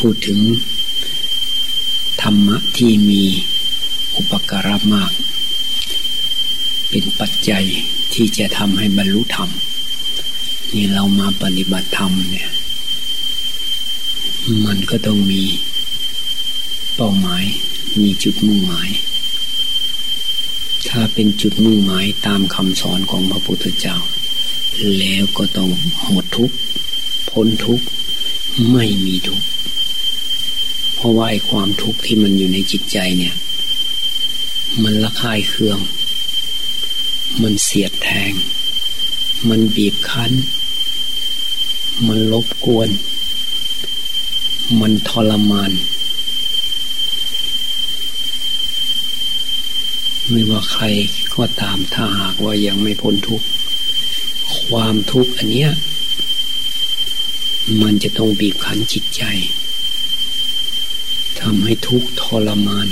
พูดถึง ธรรมะที่มีอุปการะมาก เป็นปัจจัยที่จะทำให้บรรลุธรรม นี่เรามาปฏิบัติธรรมเนี่ย มันก็ต้องมีเป้าหมาย มีจุดมุ่งหมาย ถ้าเป็นจุดมุ่งหมายตามคำสอนของพระพุทธเจ้า แล้วก็ต้องหมดทุกข์พ้นทุกข์ไม่มีทุกข์ เพราะว่าไอ้ความทุกข์ที่มันอยู่ในจิตใจเนี่ย มันละคายเคือง มันเสียดแทง มันบีบคั้น มันลบกวน มันทรมาน ไม่ว่าใครก็ตามถ้าหากว่ายังไม่พ้นทุกข์ ความทุกข์อันเนี้ยมันจะต้องบีบคั้นจิตใจ ทำให้ทุกข์ทรมาน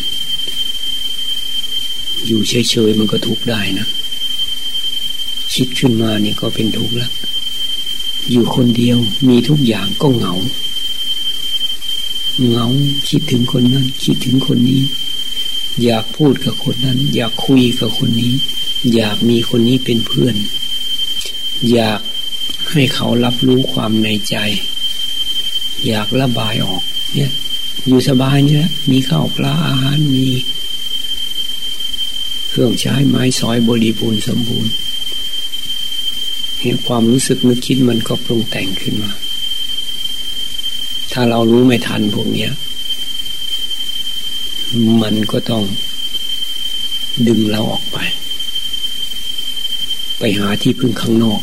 อยู่เฉยๆมันก็ทุกข์ได้นะ คิดขึ้นมานี่ก็เป็นทุกข์แล้วอยู่คนเดียวมีทุกอย่างก็เหงา เหงาคิดถึงคนนั้น คิดถึงคนนี้ อยากพูดกับคนนั้น อยากคุยกับคนนี้ อยากมีคนนี้เป็นเพื่อน อยากให้เขารับรู้ความในใจ อยากระบายออกเนี่ย อยู่สบายนี่แหละมีข้าวปลาอาหารมี เครื่องใช้ไม้สอยบริบูรณ์สมบูรณ์เห็นความรู้สึกนึกคิดมันก็ปรุงแต่งขึ้นมา ถ้าเรารู้ไม่ทันพวกเนี้ย มันก็ต้องดึงเราออกไป ไปหาที่พึ่งข้างนอก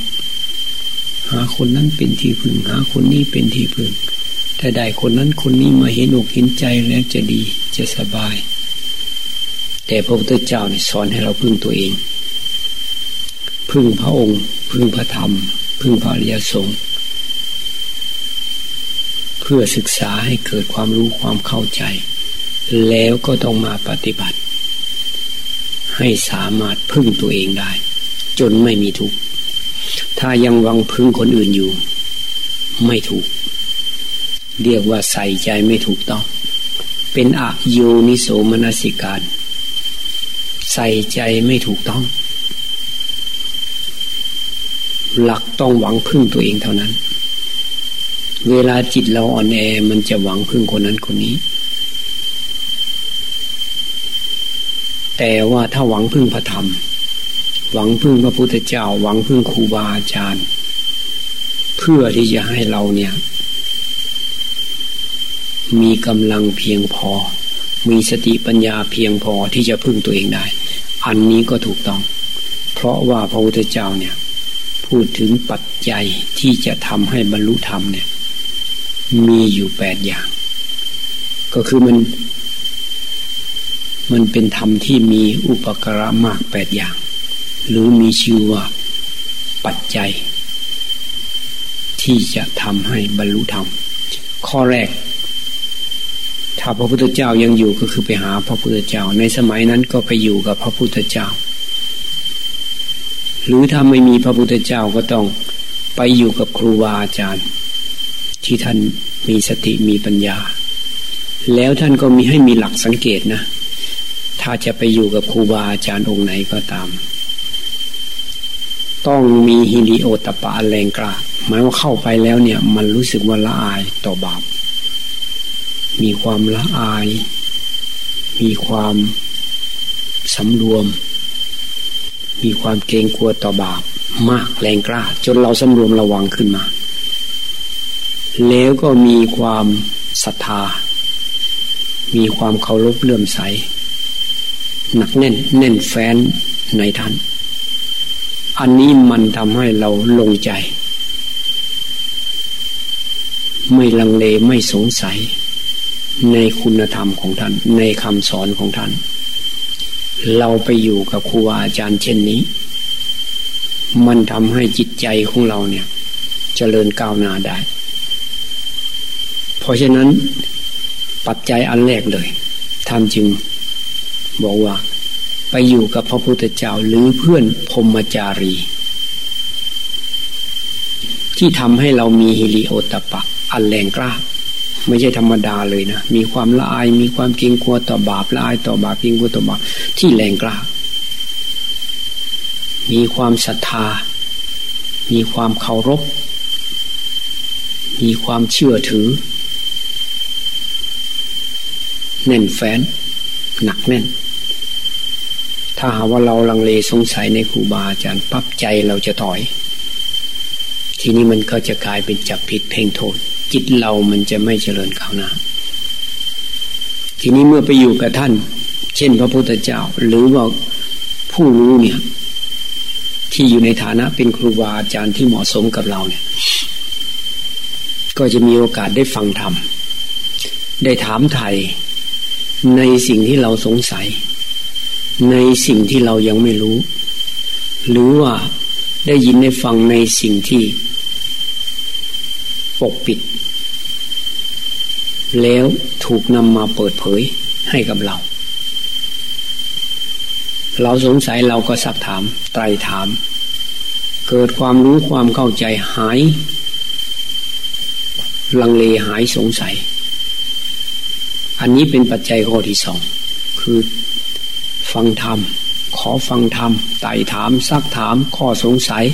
หาคนนั้นเป็นที่พึ่ง หาคนนี้เป็นที่พึ่ง ถ้าได้คนนั้นคนนี้มาเห็นอกเห็นใจแล้วจะดีจะสบาย แต่พระพุทธเจ้านี่สอนให้เราพึ่งตัวเอง พึ่งพระองค์ พึ่งพระธรรม พึ่งพระอริยสงฆ์เพื่อศึกษาให้เกิดความรู้ความเข้าใจ แล้วก็ต้องมาปฏิบัติ ให้สามารถพึ่งตัวเองได้ จนไม่มีทุกข์ถ้ายังวังพึ่งคนอื่นอยู่ ไม่ถูก เรียกว่าใส่ใจไม่ถูกต้อง เป็นอโยนิโสมนสิการ ใส่ใจไม่ถูกต้อง หลักต้องหวังพึ่งตัวเองเท่านั้น เวลาจิตเราอ่อนแอมันจะหวังพึ่งคนนั้นคนนี้ แต่ว่าถ้าหวังพึ่งพระธรรม หวังพึ่งพระพุทธเจ้า หวังพึ่งครูบาอาจารย์ เพื่อที่จะให้เราเนี่ย มีกำลังเพียงพอ มีสติปัญญาเพียงพอที่จะพึ่งตัวเองได้ อันนี้ก็ถูกต้อง เพราะว่าพระพุทธเจ้าเนี่ย พูดถึงปัจจัยที่จะทำให้บรรลุธรรมเนี่ย มีอยู่แปดอย่าง ก็คือมัน มันเป็นธรรมที่มีอุปกระมากแปดอย่าง หรือมีชื่อว่าปัจจัย ที่จะทำให้บรรลุธรรมข้อแรก ถ้าพระพุทธเจ้ายังอยู่ก็คือไปหาพระพุทธเจ้า ในสมัยนั้นก็ไปอยู่กับพระพุทธเจ้า หรือถ้าไม่มีพระพุทธเจ้าก็ต้องไปอยู่กับครูบาอาจารย์ ที่ท่านมีสติมีปัญญา แล้วท่านก็มีให้มีหลักสังเกตนะ ถ้าจะไปอยู่กับครูบาอาจารย์องค์ไหนก็ตาม ต้องมีฮิริโอตปะแรงกล้าหมายว่าเข้าไปแล้วเนี่ย มันรู้สึกว่าละอายต่อบาป มีความละอาย มีความสำรวม มีความเกรงกลัวต่อบาปมากแรงกล้า จนเราสำรวมระวังขึ้นมา แล้วก็มีความศรัทธา มีความเคารพเลื่อมใส หนักแน่นแน่นแฟ้นในท่าน อันนี้มันทำให้เราลงใจ ไม่ลังเลไม่สงสัย ในคุณธรรมของท่าน ในคำสอนของท่าน เราไปอยู่กับครูอาจารย์เช่นนี้ มันทำให้จิตใจของเราเนี่ยจเจริญก้าวหน้าได้ เพราะฉะนั้นปัจจัยอันแรกเลยท่านจึงบอกว่าไปอยู่กับพระพุทธเจ้าหรือเพื่อนพรมจารี ที่ทำให้เรามีฮิริโอตปะอันแรงกล้า ไม่ใช่ธรรมดาเลยนะ มีความละอาย มีความเกรงกลัวต่อบาปละอายต่อบาปเกรงกลัวต่อบาปที่แรงกล้า มีความศรัทธา มีความเคารพ มีความเชื่อถือ แน่นแฟ้น หนักแน่น ถ้าหาว่าเราลังเลสงสัยในครูบาอาจารย์ปั๊บใจเราจะถอย ทีนี้มันก็จะกลายเป็นจับผิดเพ่งโทษ จิตเรามันจะไม่เจริญก้าวหน้า ทีนี้เมื่อไปอยู่กับท่าน เช่นพระพุทธเจ้า หรือว่าผู้รู้เนี่ย ที่อยู่ในฐานะเป็นครูบาอาจารย์ที่เหมาะสมกับเราเนี่ย ก็จะมีโอกาสได้ฟังธรรม ได้ถามไทยในสิ่งที่เราสงสัย ในสิ่งที่เรายังไม่รู้ หรือว่าได้ยินได้ฟังในสิ่งที่ปกปิด แล้วถูกนำมาเปิดเผยให้กับเรา เราสงสัยเราก็สักถามไตรถาม เกิดความรู้ความเข้าใจหาย ลังเลหายสงสัย อันนี้เป็นปัจจัยข้อที่สอง คือฟังธรรม ขอฟังธรรมไต่ถามซักถามข้อสงสัย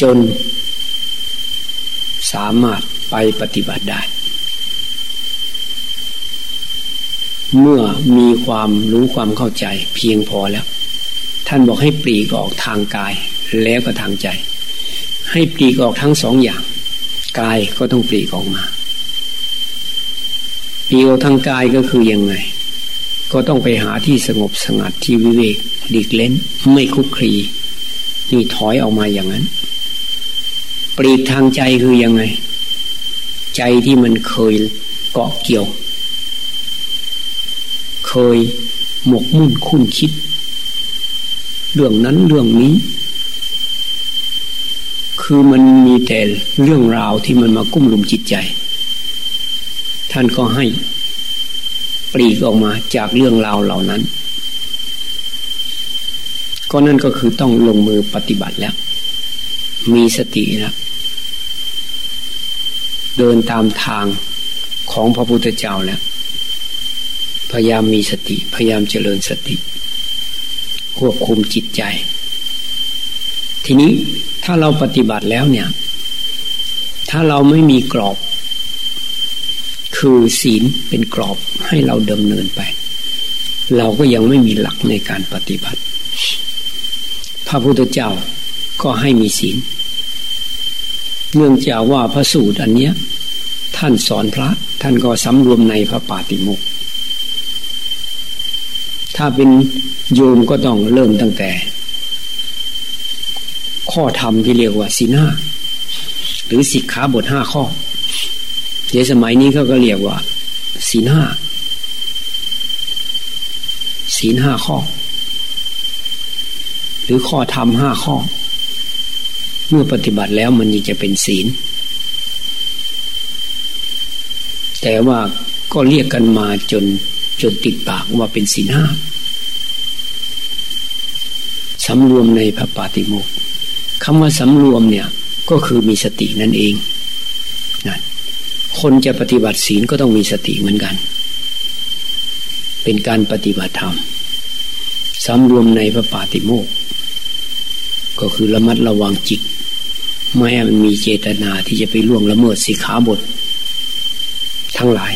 จน สามารถไปปฏิบัติได้ เมื่อมีความรู้ความเข้าใจเพียงพอแล้ว ท่านบอกให้ปลีกออกทางกายแล้วก็ทางใจ ให้ปลีกออกทั้งสองอย่าง กายก็ต้องปลีกออกมาเดียวทางกายก็คือยังไง ก็ต้องไปหาที่สงบสงัดที่วิเวกดิกเล่นไม่คุกคลีนี่ถอยออกมาอย่างนั้นปรีกทางใจคือยังไง ใจที่มันเคยเกาะเกี่ยว ยหมกมุ่นคุ้นคิด เรื่องนั้นเรื่องนี้ คือมันมีแต่เรื่องราวที่มันมากุ้มลุมจิตใจ ท่านก็ให้ปลีกออกมาจากเรื่องราวเหล่านั้น ก็นั่นก็คือต้องลงมือปฏิบัติแล้ว มีสติแล้วเดินตามทางของพระพุทธเจ้าแล้ว พยายามมีสติ พยายามเจริญสติ ควบคุมจิตใจ ทีนี้ถ้าเราปฏิบัติแล้วเนี่ย ถ้าเราไม่มีกรอบ คือศีลเป็นกรอบให้เราดำเนินไป เราก็ยังไม่มีหลักในการปฏิบัติ พระพุทธเจ้าก็ให้มีศีลเนื่องจากว่าพระสูตรอันเนี้ย ท่านสอนพระ ท่านก็สำรวมในพระปาติโมก ถ้าเป็นโยมก็ต้องเริ่มตั้งแต่ ข้อธรรมที่เรียกว่าศีลห้า หรือสิกขาบทห้าข้อในสมัยนี้เขาก็เรียกว่าศีลห้าศีลห้าข้อ หรือข้อธรรมห้าข้อ เมื่อปฏิบัติแล้วมันยังจะเป็นศีล แต่ว่าก็เรียกกันมาจน จนติดปากว่าเป็นศีลห้าสำรวมในพระปาติโมกคำว่าสำรวมเนี่ยก็คือมีสตินั่นเองนั่นคนจะปฏิบัติศีลก็ต้องมีสติเหมือนกัน เป็นการปฏิบัติธรรมสำรวมในพระปาติโมกก็คือระมัดระวังจิต ไม่ให้มันมีเจตนาที่จะไปล่วงละเมิดสิขาบท ทั้งหลาย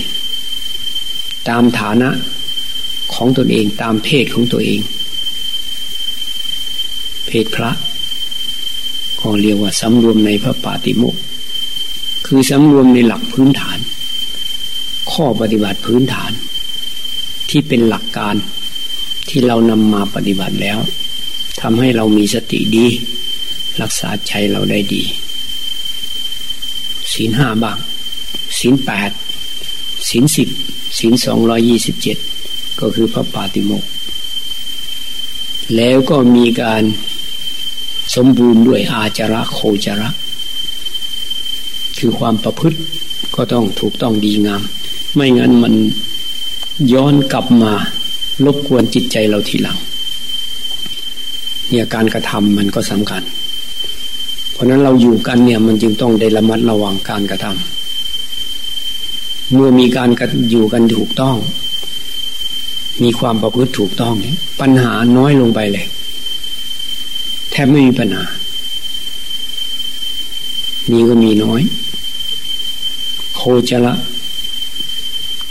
ตามฐานะของตนเองตามเพศของตัวเอง เพศพระก็เรียกว่าสำรวมในพระปาติโมกคือสำรวมในหลักพื้นฐาน ข้อปฏิบัติพื้นฐาน ที่เป็นหลักการที่เรานำมาปฏิบัติแล้วทำให้เรามีสติดี รักษาใจเราได้ดีศีลห้าบ้างศีลแปด ศีลสิบศีลสองรอยี่สิบเจ็ดก็คือพระปาติโมกแล้วก็มีการสมบูรณ์ด้วยอาจาระโคจาระ คือความประพฤติก็ต้องถูกต้องดีงาม ไม่งั้นมันย้อนกลับมารบกวนจิตใจเราทีหลัง เนี่ยการกระทำมันก็สำคัญ เพราะนั้นเราอยู่กันเนี่ยมันจึงต้องได้ระมัดระวังการกระท เมื่อมีการอยู่กันถูกต้อง มีความประพฤติถูกต้องเนี่ยปัญหาน้อยลงไปเลย แทบไม่มีปัญหามีก็มีน้อย โคจละ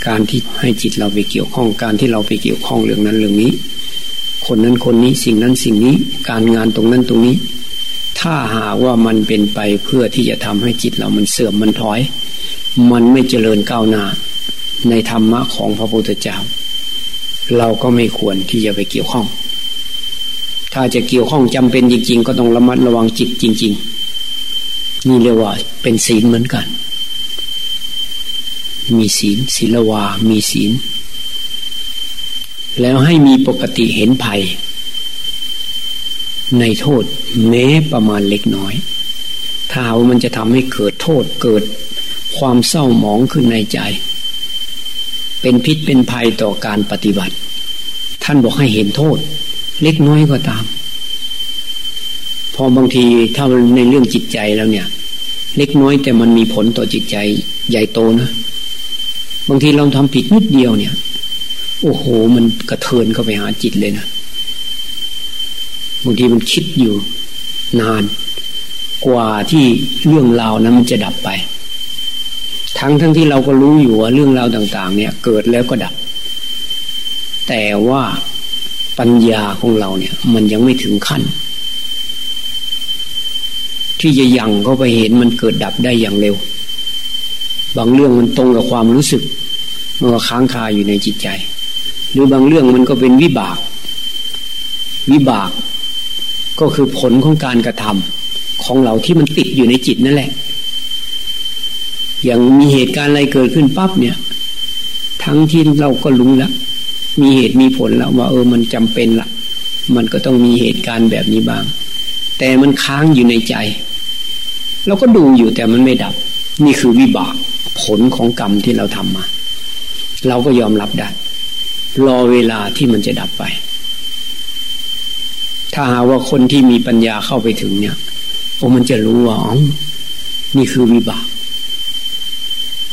การที่ให้จิตเราไปเกี่ยวข้องการที่เราไปเกี่ยวข้องเรื่องนั้นเรื่องนี้ คนนั้นคนนี้สิ่งนั้นสิ่งนี้ การงานตรงนั้นตรงนี้ ถ้าหาว่ามันเป็นไปเพื่อที่จะทำให้จิตเรามันเสื่อมมันถอย มันไม่เจริญก้าวหน้าในธรรมะของพระพุทธเจ้า เราก็ไม่ควรที่จะไปเกี่ยวข้อง ถ้าจะเกี่ยวข้องจำเป็นจริง ๆ ก็ต้องระมัดระวังจิตจริง ๆ นี่เรียกว่าเป็นศีลเหมือนกัน มีศีลศีลวา มีศีล แล้วให้มีปกติเห็นภัย ในโทษแม้ประมาณเล็กน้อย ถ้าว่ามันจะทำให้เกิดโทษเกิด ความเศร้าหมองขึ้นในใจ เป็นพิษเป็นภัยต่อการปฏิบัติ ท่านบอกให้เห็นโทษ เล็กน้อยก็ตาม พอบางทีถ้าในเรื่องจิตใจแล้วเนี่ย เล็กน้อยแต่มันมีผลต่อจิตใจใหญ่โตนะ บางทีเราทำผิดนิดเดียวเนี่ย โอ้โห มันกระเทินเข้าไปหาจิตเลยนะบางทีมันคิดอยู่นาน กว่าที่เรื่องราวนั้นมันจะดับไป ทั้งทั้งที่เราก็รู้อยู่ว่าเรื่องราวต่าง ๆ เนี่ย เกิดแล้วก็ดับ แต่ว่าปัญญาของเราเนี่ย มันยังไม่ถึงขั้น ที่จะยังเข้าไปเห็นมันเกิดดับได้อย่างเร็ว บางเรื่องมันตรงกับความรู้สึกมันก็ค้างคาอยู่ในจิตใจ หรือบางเรื่องมันก็เป็นวิบาก วิบาก ก็คือผลของการกระทำของเราที่มันติดอยู่ในจิตนั่นแหละ อย่างมีเหตุการณ์อะไรเกิดขึ้นปั๊บเนี่ย ทั้งที่เราก็รู้แล้วมีเหตุมีผลแล้วว่าเออมันจำเป็นละมันก็ต้องมีเหตุการณ์แบบนี้บ้าง แต่มันค้างอยู่ในใจ เราก็ดูอยู่แต่มันไม่ดับ นี่คือวิบากผลของกรรมที่เราทำมา เราก็ยอมรับได้ รอเวลาที่มันจะดับไป ถ้าหาว่าคนที่มีปัญญาเข้าไปถึงเนี่ยโอ้มันจะรู้ว่าอ๋อนี่คือวิบาก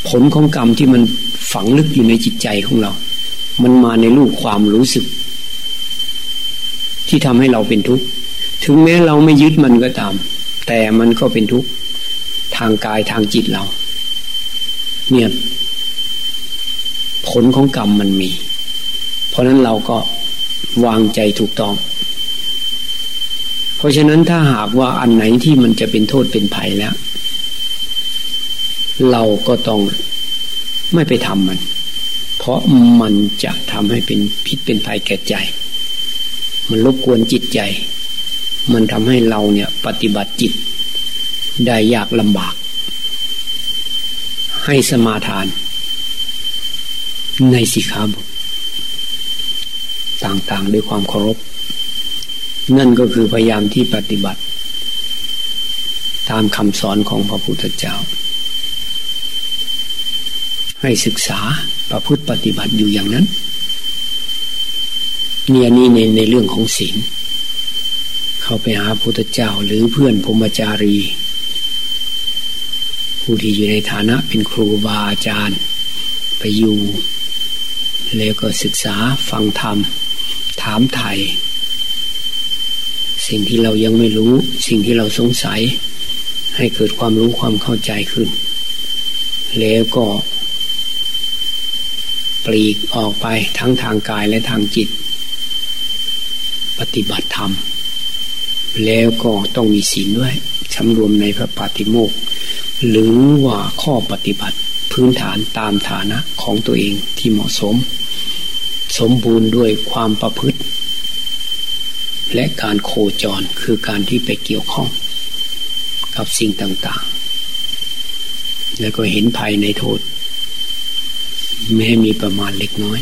ผลของกรรมที่มันฝังลึกอยู่ในจิตใจของเรา มันมาในรูปความรู้สึก ที่ทำให้เราเป็นทุกข์ ถึงแม้เราไม่ยึดมันก็ตาม แต่มันก็เป็นทุกข์ ทางกายทางจิตเรา เนี่ยผลของกรรมมันมี เพราะนั้นเราก็วางใจถูกต้อง เพราะฉะนั้นถ้าหากว่าอันไหนที่มันจะเป็นโทษเป็นภัยแล้ว เราก็ต้องไม่ไปทำมัน เพราะมันจะทำให้เป็นพิษเป็นภัยแก่ใจ มันรบกวนจิตใจ มันทำให้เราเนี่ยปฏิบัติจิต ได้ยากลำบาก ให้สมาทาน ในสิขาบทต่างๆ ด้วยความเคารพ นั่นก็คือพยายามที่ปฏิบัติ ตามคำสอนของพระพุทธเจ้า ให้ศึกษาประพฤติปฏิบัติอยู่อย่างนั้นเนี่ยนี่ในในเรื่องของศีลเข้าไปหาพุทธเจ้าหรือเพื่อนพรมจารี ผู้ที่อยู่ในฐานะเป็นครูบาอาจารย์ ไปอยู่ แล้วก็ศึกษาฟังธรรม ถามไทยสิ่งที่เรายังไม่รู้ สิ่งที่เราสงสัย ให้เกิดความรู้ความเข้าใจขึ้น แล้วก็ ปลีกออกไปทั้งทางกายและทางจิต ปฏิบัติธรรม แล้วก็ต้องมีศีลด้วยสำรวมในพระปฏิโมกหรือว่าข้อปฏิบัติพื้นฐานตามฐานะของตัวเองที่เหมาะสม สมบูรณ์ด้วยความประพฤติ และการโคจรคือการที่ไปเกี่ยวข้อง กับสิ่งต่างๆ แล้วก็เห็นภัยในโทษ แม้มีประมาณเล็กน้อย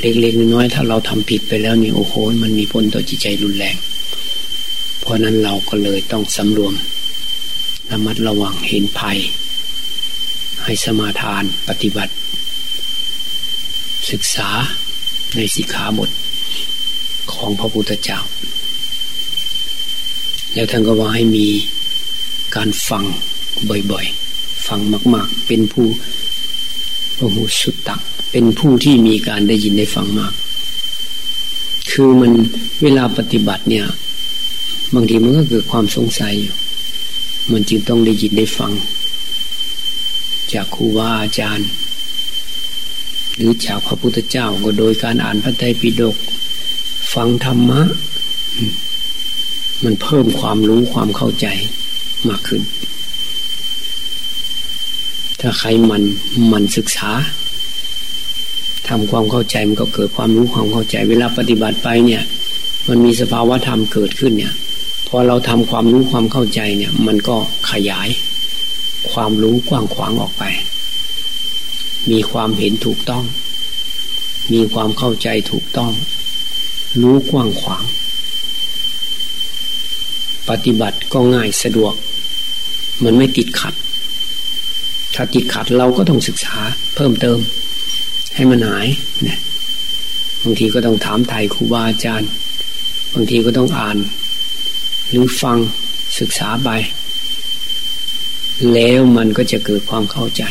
เล็กๆน้อยถ้าเราทำผิดไปแล้วนี่โอ้โหมันมีผลต่อจิตใจรุนแรง เพราะนั้นเราก็เลยต้องสำรวมระมัดระวังเห็นภัย ให้สมาทานปฏิบัติ ศึกษาในสิกขาบทของพระพุทธเจ้า แล้วท่านก็ว่าให้มีการฟังบ่อยๆ ฟังมาก ๆ เป็นผู้ พหูสุตตะเป็นผู้ที่มีการได้ยินได้ฟังมาก คือมันเวลาปฏิบัติเนี่ย บางทีมันก็เกิดความสงสัยอยู่ มันจึงต้องได้ยินได้ฟัง จากครูบาอาจารย์ หรือจากพระพุทธเจ้าก็โดยการอ่านพระไตรปิฎกฟังธรรมะ มันเพิ่มความรู้ความเข้าใจมากขึ้น ถ้าใครมันมันศึกษาทำความเข้าใจมันก็เกิดความรู้ความเข้าใจเวลาปฏิบัติไปเนี่ย มันมีสภาวะธรรมเกิดขึ้นเนี่ยพอเราทำความรู้ความเข้าใจเนี่ย มันก็ขยาย ความรู้กว้างขวางออกไป มีความเห็นถูกต้อง มีความเข้าใจถูกต้อง รู้กว้างขวาง ปฏิบัติก็ง่ายสะดวก มันไม่ติดขัด ถ้าติดขัดเราก็ต้องศึกษาเพิ่มเติม ให้มันหายนะบางทีก็ต้องถามไทยครูบาอาจารย์ บางทีก็ต้องอ่าน หรือฟังศึกษาไป แล้วมันก็จะเกิดความเข้าใจ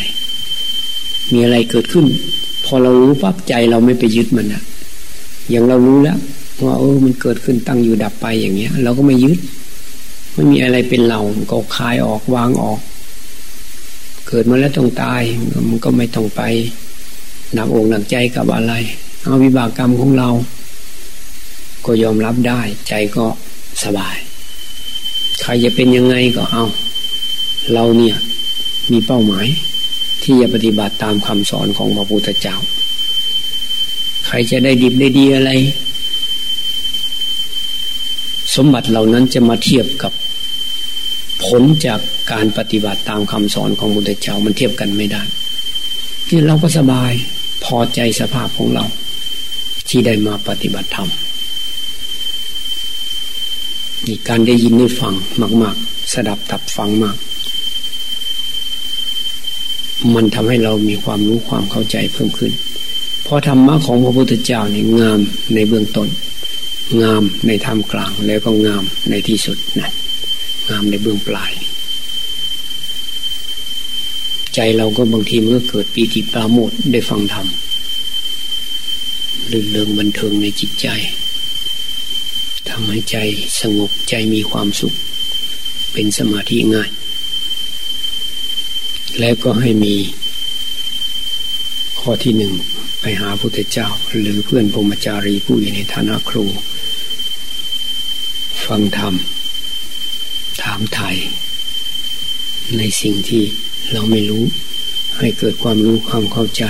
มีอะไรเกิดขึ้น พอเรารู้ปั๊บใจเราไม่ไปยึดมันอะอย่างเรารู้แล้วว่าเออมันเกิดขึ้นตั้งอยู่ดับไปอย่างเงี้ย เราก็ไม่ยึด ไม่มีอะไรเป็นเราก็คลายออกวางออก เกิดมาแล้วต้องตายมันก็ไม่ต้องไปหนักอกหนักใจกับอะไร เอาวิบากกรรมของเรา ก็ยอมรับได้ ใจก็สบาย ใครจะเป็นยังไงก็เอา เราเนี่ยมีเป้าหมาย ที่จะปฏิบัติตามคำสอนของพระพุทธเจ้า ใครจะได้ดิบได้ดีอะไร สมบัติเหล่านั้นจะมาเทียบกับ ผลจากการปฏิบัติตามคำสอนของพระพุทธเจ้ามันเทียบกันไม่ได้ที่เราก็สบายพอใจสภาพของเรา ที่ได้มาปฏิบัติธรรมนี่การได้ยินได้ฟังมาก ๆ สดับตับฟังมาก มันทำให้เรามีความรู้ความเข้าใจเพิ่มขึ้น เพราะธรรมะของพระพุทธเจ้าเนี่ยงามในเบื้องต้น งามในท่ามกลางแล้วก็งามในที่สุดนะ งามในเบื้องปลาย ใจเราก็บางทีมันก็เกิดปีติปราโมทได้ฟังธรรมลื่นเริงบันเทิงในจิตใจทำให้ใจสงบใจมีความสุข เป็นสมาธิง่าย แล้วก็ให้มี ข้อที่หนึ่งไปหาพุทธเจ้า หรือเพื่อนพรมจารีผู้อยู่ในฐานะครู ฟังธรรมามไทยในสิ่งที่เราไม่รู้ ให้เกิดความรู้ความเข้าใจ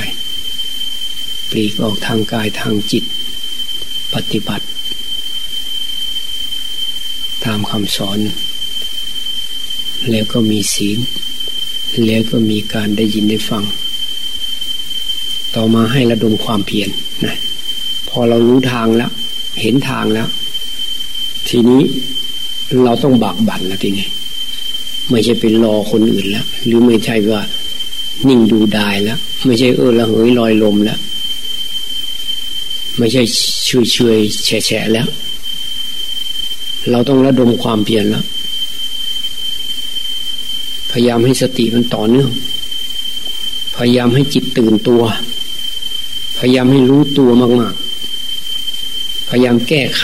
ปลีกออกทางกายทางจิต ปฏิบัติ ตามคำสอน แล้วก็มีศีล แล้วก็มีการได้ยินได้ฟัง ต่อมาให้ระดมความเพียรนะพอเรารู้ทางแล้ว เห็นทางแล้ว ทีนี้ เราต้องบากบั่นแล้วทีนี้ไม่ใช่เป็นรอคนอื่นแล้วหรือไม่ใช่ว่านิ่งดูดายแล้ว ไม่ใช่เออละเหยลอยลมแล้ว ไม่ใช่ช่วยช่วยแฉะแฉะแล้ว เราต้องระดมความเพียรแล้ว พยายามให้สติมันต่อเนื่อง พยายามให้จิตตื่นตัว พยายามให้รู้ตัวมาก ๆ พยายามแก้ไข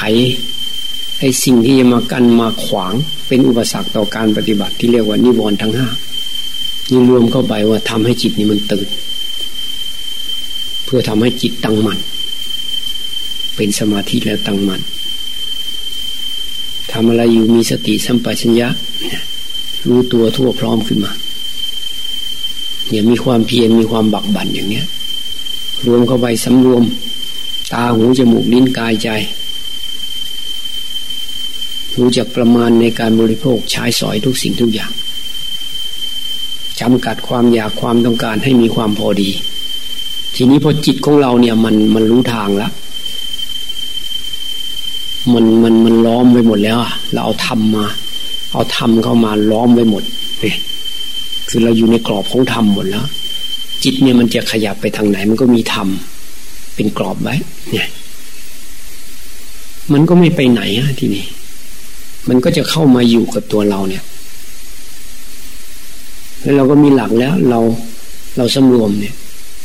ไอ้สิ่งที่จะมากันมาขวางเป็นอุปสรรคต่อการปฏิบัติที่เรียกว่านิวรณ์ทั้งห้านี่รวมเข้าไปว่าทำให้จิตนี้มันตื่น เพื่อทำให้จิตตั้งมัน่นเป็นสมาธิแล้วตั้งมัน่นทำอะไรอยู่มีสติสัมปชัญญะรู้ตัวทั่วพร้อมขึ้นมาเนี่ยมีความเพียรมีความบักบั่นอย่างเนี้ย รวมเข้าไปสำรวม ตาหูจมูกลิ้นกายใจ รู้จักประมาณในการบริโภคใช้สอยทุกสิ่งทุกอย่างจำกัดความอยากความต้องการให้มีความพอดี ทีนี้พอจิตของเราเนี่ยมันมันรู้ทางแล้วมันมันมันล้อมไปหมดแล้วอะเราเอาทำมา เอาทำเข้ามาล้อมไว้หมดเนี่ยคือเราอยู่ในกรอบของธรรมหมดแล้ว จิตเนี่ยมันจะขยับไปทางไหน มันก็มีธรรมเป็นกรอบไว้เนี่ยมันก็ไม่ไปไหนอะทีนี้ มันก็จะเข้ามาอยู่กับตัวเราเนี่ย แล้วเราก็มีหลักแล้ว เราเราสำรวมเนี่ย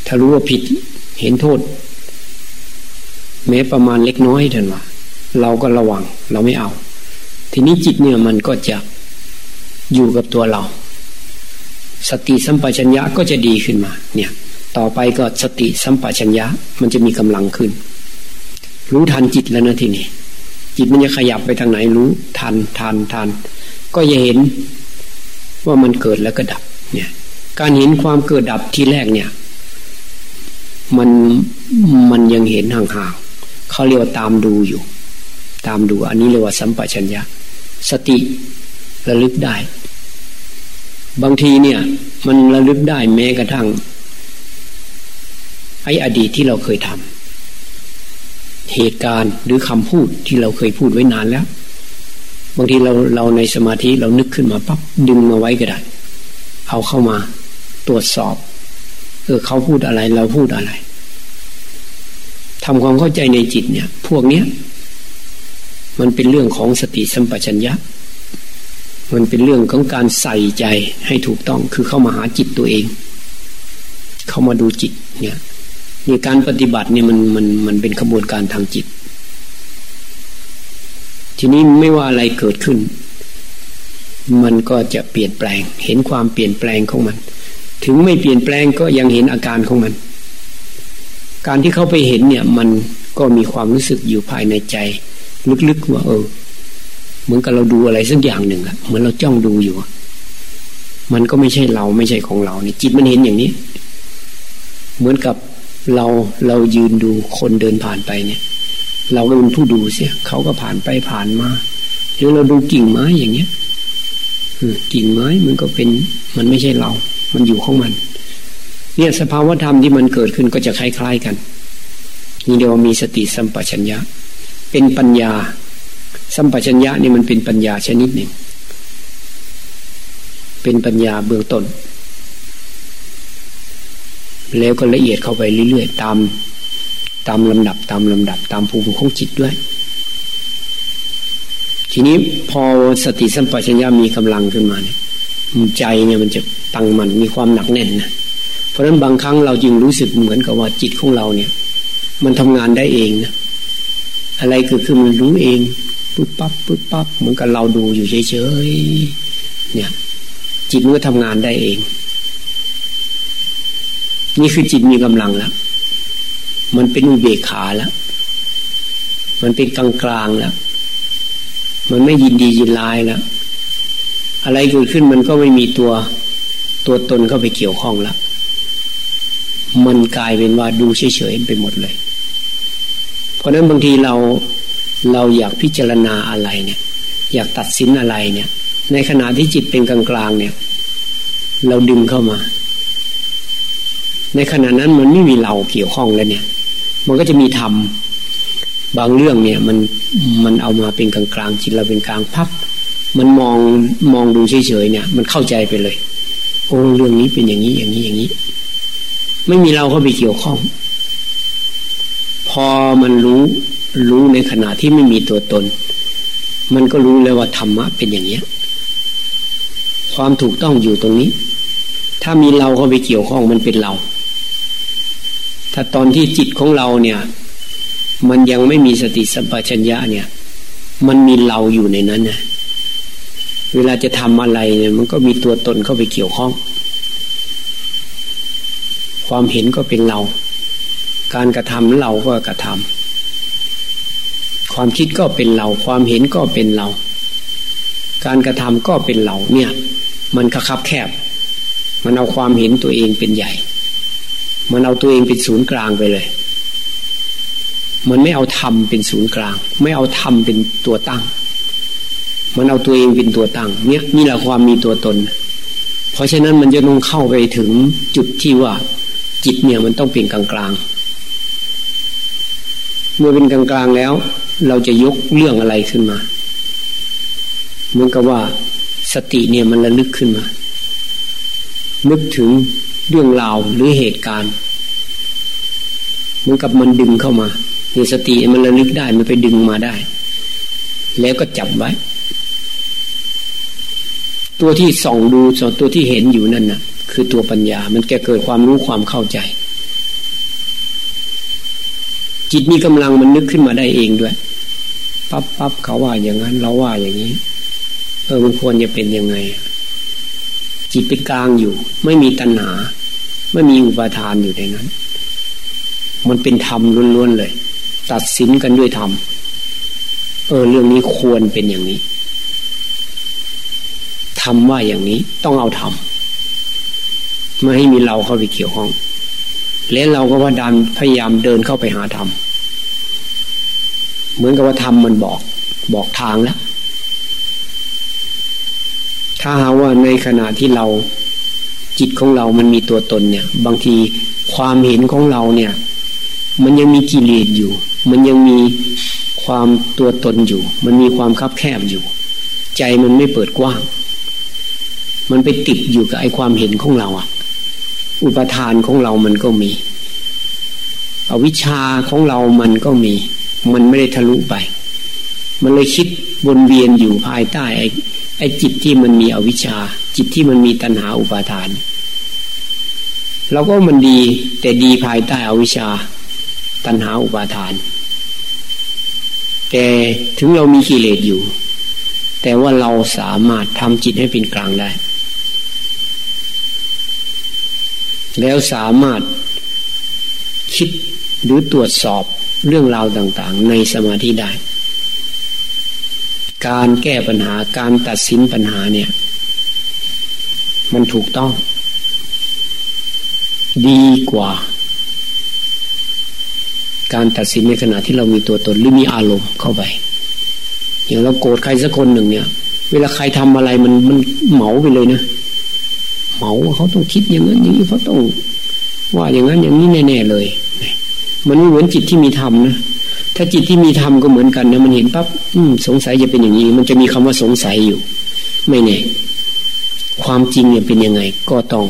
ถ้ารู้ว่าผิดเห็นโทษ แม้ประมาณเล็กน้อยเท่านว่าเราก็ระวัง เราไม่เอา ทีนี้จิตเนี่ยมันก็จะอยู่กับตัวเรา สติสัมปชัญญะก็จะดีขึ้นมา เนี่ย ต่อไปก็สติสัมปชัญญะมันจะมีกำลังขึ้น รู้ทันจิตแล้วนะทีนี้ จิตมันจะขยับไปทางไหนรู้ทันทันทันก็จะเห็นว่ามันเกิดแล้วก็ดับเนี่ย การเห็นความเกิดดับที่แรกเนี่ย มันมันยังเห็นห่างๆเขาเรียกว่าตามดูอยู่ ตามดูอันนี้เรียกว่าสัมปชัญญะ สติระลึกได้ บางทีเนี่ย มันระลึกได้แม้กระทั่งไอ้อดีตที่เราเคยทำ เหตุการณ์หรือคำพูดที่เราเคยพูดไว้นานแล้ว บางทีเราเราในสมาธิเรานึกขึ้นมาปั๊บดึงมาไว้ก็ได้เอาเข้ามาตรวจสอบเออเขาพูดอะไรเราพูดอะไรทำความเข้าใจในจิตเนี่ย พวกเนี้ยมันเป็นเรื่องของสติสัมปชัญญะ มันเป็นเรื่องของการใส่ใจให้ถูกต้อง คือเข้ามาหาจิตตัวเอง เข้ามาดูจิตเนี่ย นี่การปฏิบัติเนี่ยมันมันมันเป็นขบวนการทางจิต ทีนี้ไม่ว่าอะไรเกิดขึ้น มันก็จะเปลี่ยนแปลง เห็นความเปลี่ยนแปลงของมัน ถึงไม่เปลี่ยนแปลงก็ยังเห็นอาการของมัน การที่เขาไปเห็นเนี่ย มันก็มีความรู้สึกอยู่ภายในใจ ลึกๆว่าเออเหมือนกับเราดูอะไรสักอย่างหนึ่งอะเหมือนเราจ้องดูอยู่ มันก็ไม่ใช่เราไม่ใช่ของเราเนี่ยจิตมันเห็นอย่างนี้ เหมือนกับ เราเรายืนดูคนเดินผ่านไปเนี่ย เราก็เป็นผู้ดูเสียเขาก็ผ่านไปผ่านมาหรือเราดูกิ่งไม้อย่างเงี้ยกิ่งไม้มันก็เป็น มันไม่ใช่เรา มันอยู่ของมัน เนี่ยสภาวธรรมที่มันเกิดขึ้นก็จะคล้ายๆกัน นี่เดียวมีสติสัมปชัญญะ เป็นปัญญา สัมปชัญญะนี่มันเป็นปัญญาชนิดหนึ่ง เป็นปัญญาเบื้องต้น แล้วก็ละเอียดเข้าไปเรื่อยๆ ตามตามลำดับตามลำดับตามภูมิของจิตด้วย ทีนี้พอสติสัมปชัญญะมีกำลังขึ้นมาเนี่ยใจเนี่ยมันจะตั้งมันมีความหนักแน่นนะเพราะฉะนั้นบางครั้งเราจึงรู้สึกเหมือนกับว่าจิตของเราเนี่ย มันทำงานได้เองนะอะไรเกิดขึ้นมันรู้เองปุ๊บปั๊บปุ๊บปั๊บเหมือนกับเราดูอยู่เฉยๆเนี่ย จิตมันก็ทำงานได้เอง นี่คือจิตมีกำลังแล้ว มันเป็นอุเบกขาแล้ว มันเป็นกลางกลางแล้ว มันไม่ยินดียินร้ายแล้ว อะไรเกิดขึ้นมันก็ไม่มีตัวตัวตนเข้าไปเกี่ยวข้องแล้ว มันกลายเป็นว่าดูเฉยๆไปหมดเลย เพราะนั้นบางทีเราเราอยากพิจารณาอะไรเนี่ย อยากตัดสินอะไรเนี่ย ในขณะที่จิตเป็นกลางๆเนี่ย เราดึงเข้ามา ในขณะนั้นมันไม่มีเราเกี่ยวข้องแล้วเนี่ย มันก็จะมีธรรมบางเรื่องเนี่ยมันมันเอามาเป็นกลางๆจิตเราเป็นกลางพับ มันมองมองดูเฉยๆเนี่ย มันเข้าใจไปเลย โอ้เรื่องนี้เป็นอย่างนี้อย่างนี้อย่างนี้ ไม่มีเราเข้าไปเกี่ยวข้อง พอมันรู้รู้ในขณะที่ไม่มีตัวตน มันก็รู้เลยว่าธรรมะเป็นอย่างนี้ความถูกต้องอยู่ตรงนี้ ถ้ามีเราเข้าไปเกี่ยวข้องมันเป็นเรา ถ้าตอนที่จิตของเราเนี่ย มันยังไม่มีสติสัมปชัญญะเนี่ย มันมีเราอยู่ในนั้นนะเวลาจะทำอะไรเนี่ย มันก็มีตัวตนเข้าไปเกี่ยวข้อง ความเห็นก็เป็นเรา การกระทำเราก็กระทำความคิดก็เป็นเรา ความเห็นก็เป็นเรา การกระทำก็เป็นเราเนี่ย มันคับแคบ มันเอาความเห็นตัวเองเป็นใหญ่ มันเอาตัวเองเป็นศูนย์กลางไปเลย มันไม่เอาธรรมเป็นศูนย์กลาง ไม่เอาธรรมเป็นตัวตั้ง มันเอาตัวเองเป็นตัวตั้ง เนี่ยนี่แหละความมีตัวตน เพราะฉะนั้นมันจะต้องเข้าไปถึงจุดที่ว่า จิตเนี่ยมันต้องเป็นกลางกลางเมื่อเป็นกลางกลางแล้ว เราจะยกเรื่องอะไรขึ้นมา เหมือนกับว่าสติเนี่ยมันระลึกขึ้นมา นึกถึง เรื่องราวหรือเหตุการณ์เหมือนกับมันดึงเข้ามาในสติมันระลึกได้มันไปดึงมาได้ แล้วก็จับไว้ ตัวที่ส่องดูส่วนตัวที่เห็นอยู่นั่นน่ะ คือตัวปัญญา มันแกเกิดความรู้ความเข้าใจ จิตมีกำลังมันนึกขึ้นมาได้เองด้วยปั๊บปั๊บเขาว่าอย่างนั้น เราว่าอย่างนี้ เออมันควรจะเป็นยังไง จิตเป็นกลางอยู่ ไม่มีตัณหา ไม่มีอุปาทานอยู่ในนั้น มันเป็นธรรมล้วนๆเลย ตัดสินกันด้วยธรรม เออ เรื่องนี้ควรเป็นอย่างนี้ทำว่าอย่างนี้ต้องเอาทำไม่ให้มีเราเข้าไปเกี่ยวข้อง และเราก็ว่าดันพยายามเดินเข้าไปหาธรรมเหมือนกับว่าธรรมมันบอก บอกทางแล้วถ้าหาว่าในขณะที่เรา จิตของเรามันมีตัวตนเนี่ย บางทีความเห็นของเราเนี่ย มันยังมีกิเลสอยู่ มันยังมีความตัวตนอยู่ มันมีความคับแคบอยู่ ใจมันไม่เปิดกว้าง มันไปติดอยู่กับไอ้ความเห็นของเราอะอุปทานของเรามันก็มี อวิชชาของเรามันก็มี มันไม่ได้ทะลุไป มันเลยคิดวนเวียนอยู่ภายใต้ไอ้ ไอ้จิตที่มันมีอวิชชา จิตที่มันมีตัณหาอุปาทานเราก็มันดีแต่ดีภายใต้อวิชชา ตัณหาอุปาทาน แต่ถึงเรามีกิเลสอยู่ แต่ว่าเราสามารถทำจิตให้เป็นกลางได้ แล้วสามารถคิดหรือตรวจสอบเรื่องราวต่าง ๆ ในสมาธิได้ การแก้ปัญหาการตัดสินปัญหาเนี่ย มันถูกต้อง ดีกว่า การตัดสินในขณะที่เรามีตัวตนหรือมีอารมณ์เข้าไป อย่างเราโกรธใครสักคนหนึ่งเนี่ย เวลาใครทำอะไรมันมันเหมาไปเลยนะเหมาว่าเขาต้องคิดอย่างนั้นอย่างนี้เขาต้องว่าอย่างนั้นอย่างนี้แน่ๆเลย มันไม่เหมือนจิตที่มีธรรมนะ ถ้าจิตที่มีธรรมก็เหมือนกันนะมันเห็นปั๊บสงสัยจะเป็นอย่างนี้ มันจะมีคำว่าสงสัยอยู่ ไม่แน่ความจริงเนี่ยเป็นยังไง ก็ต้อง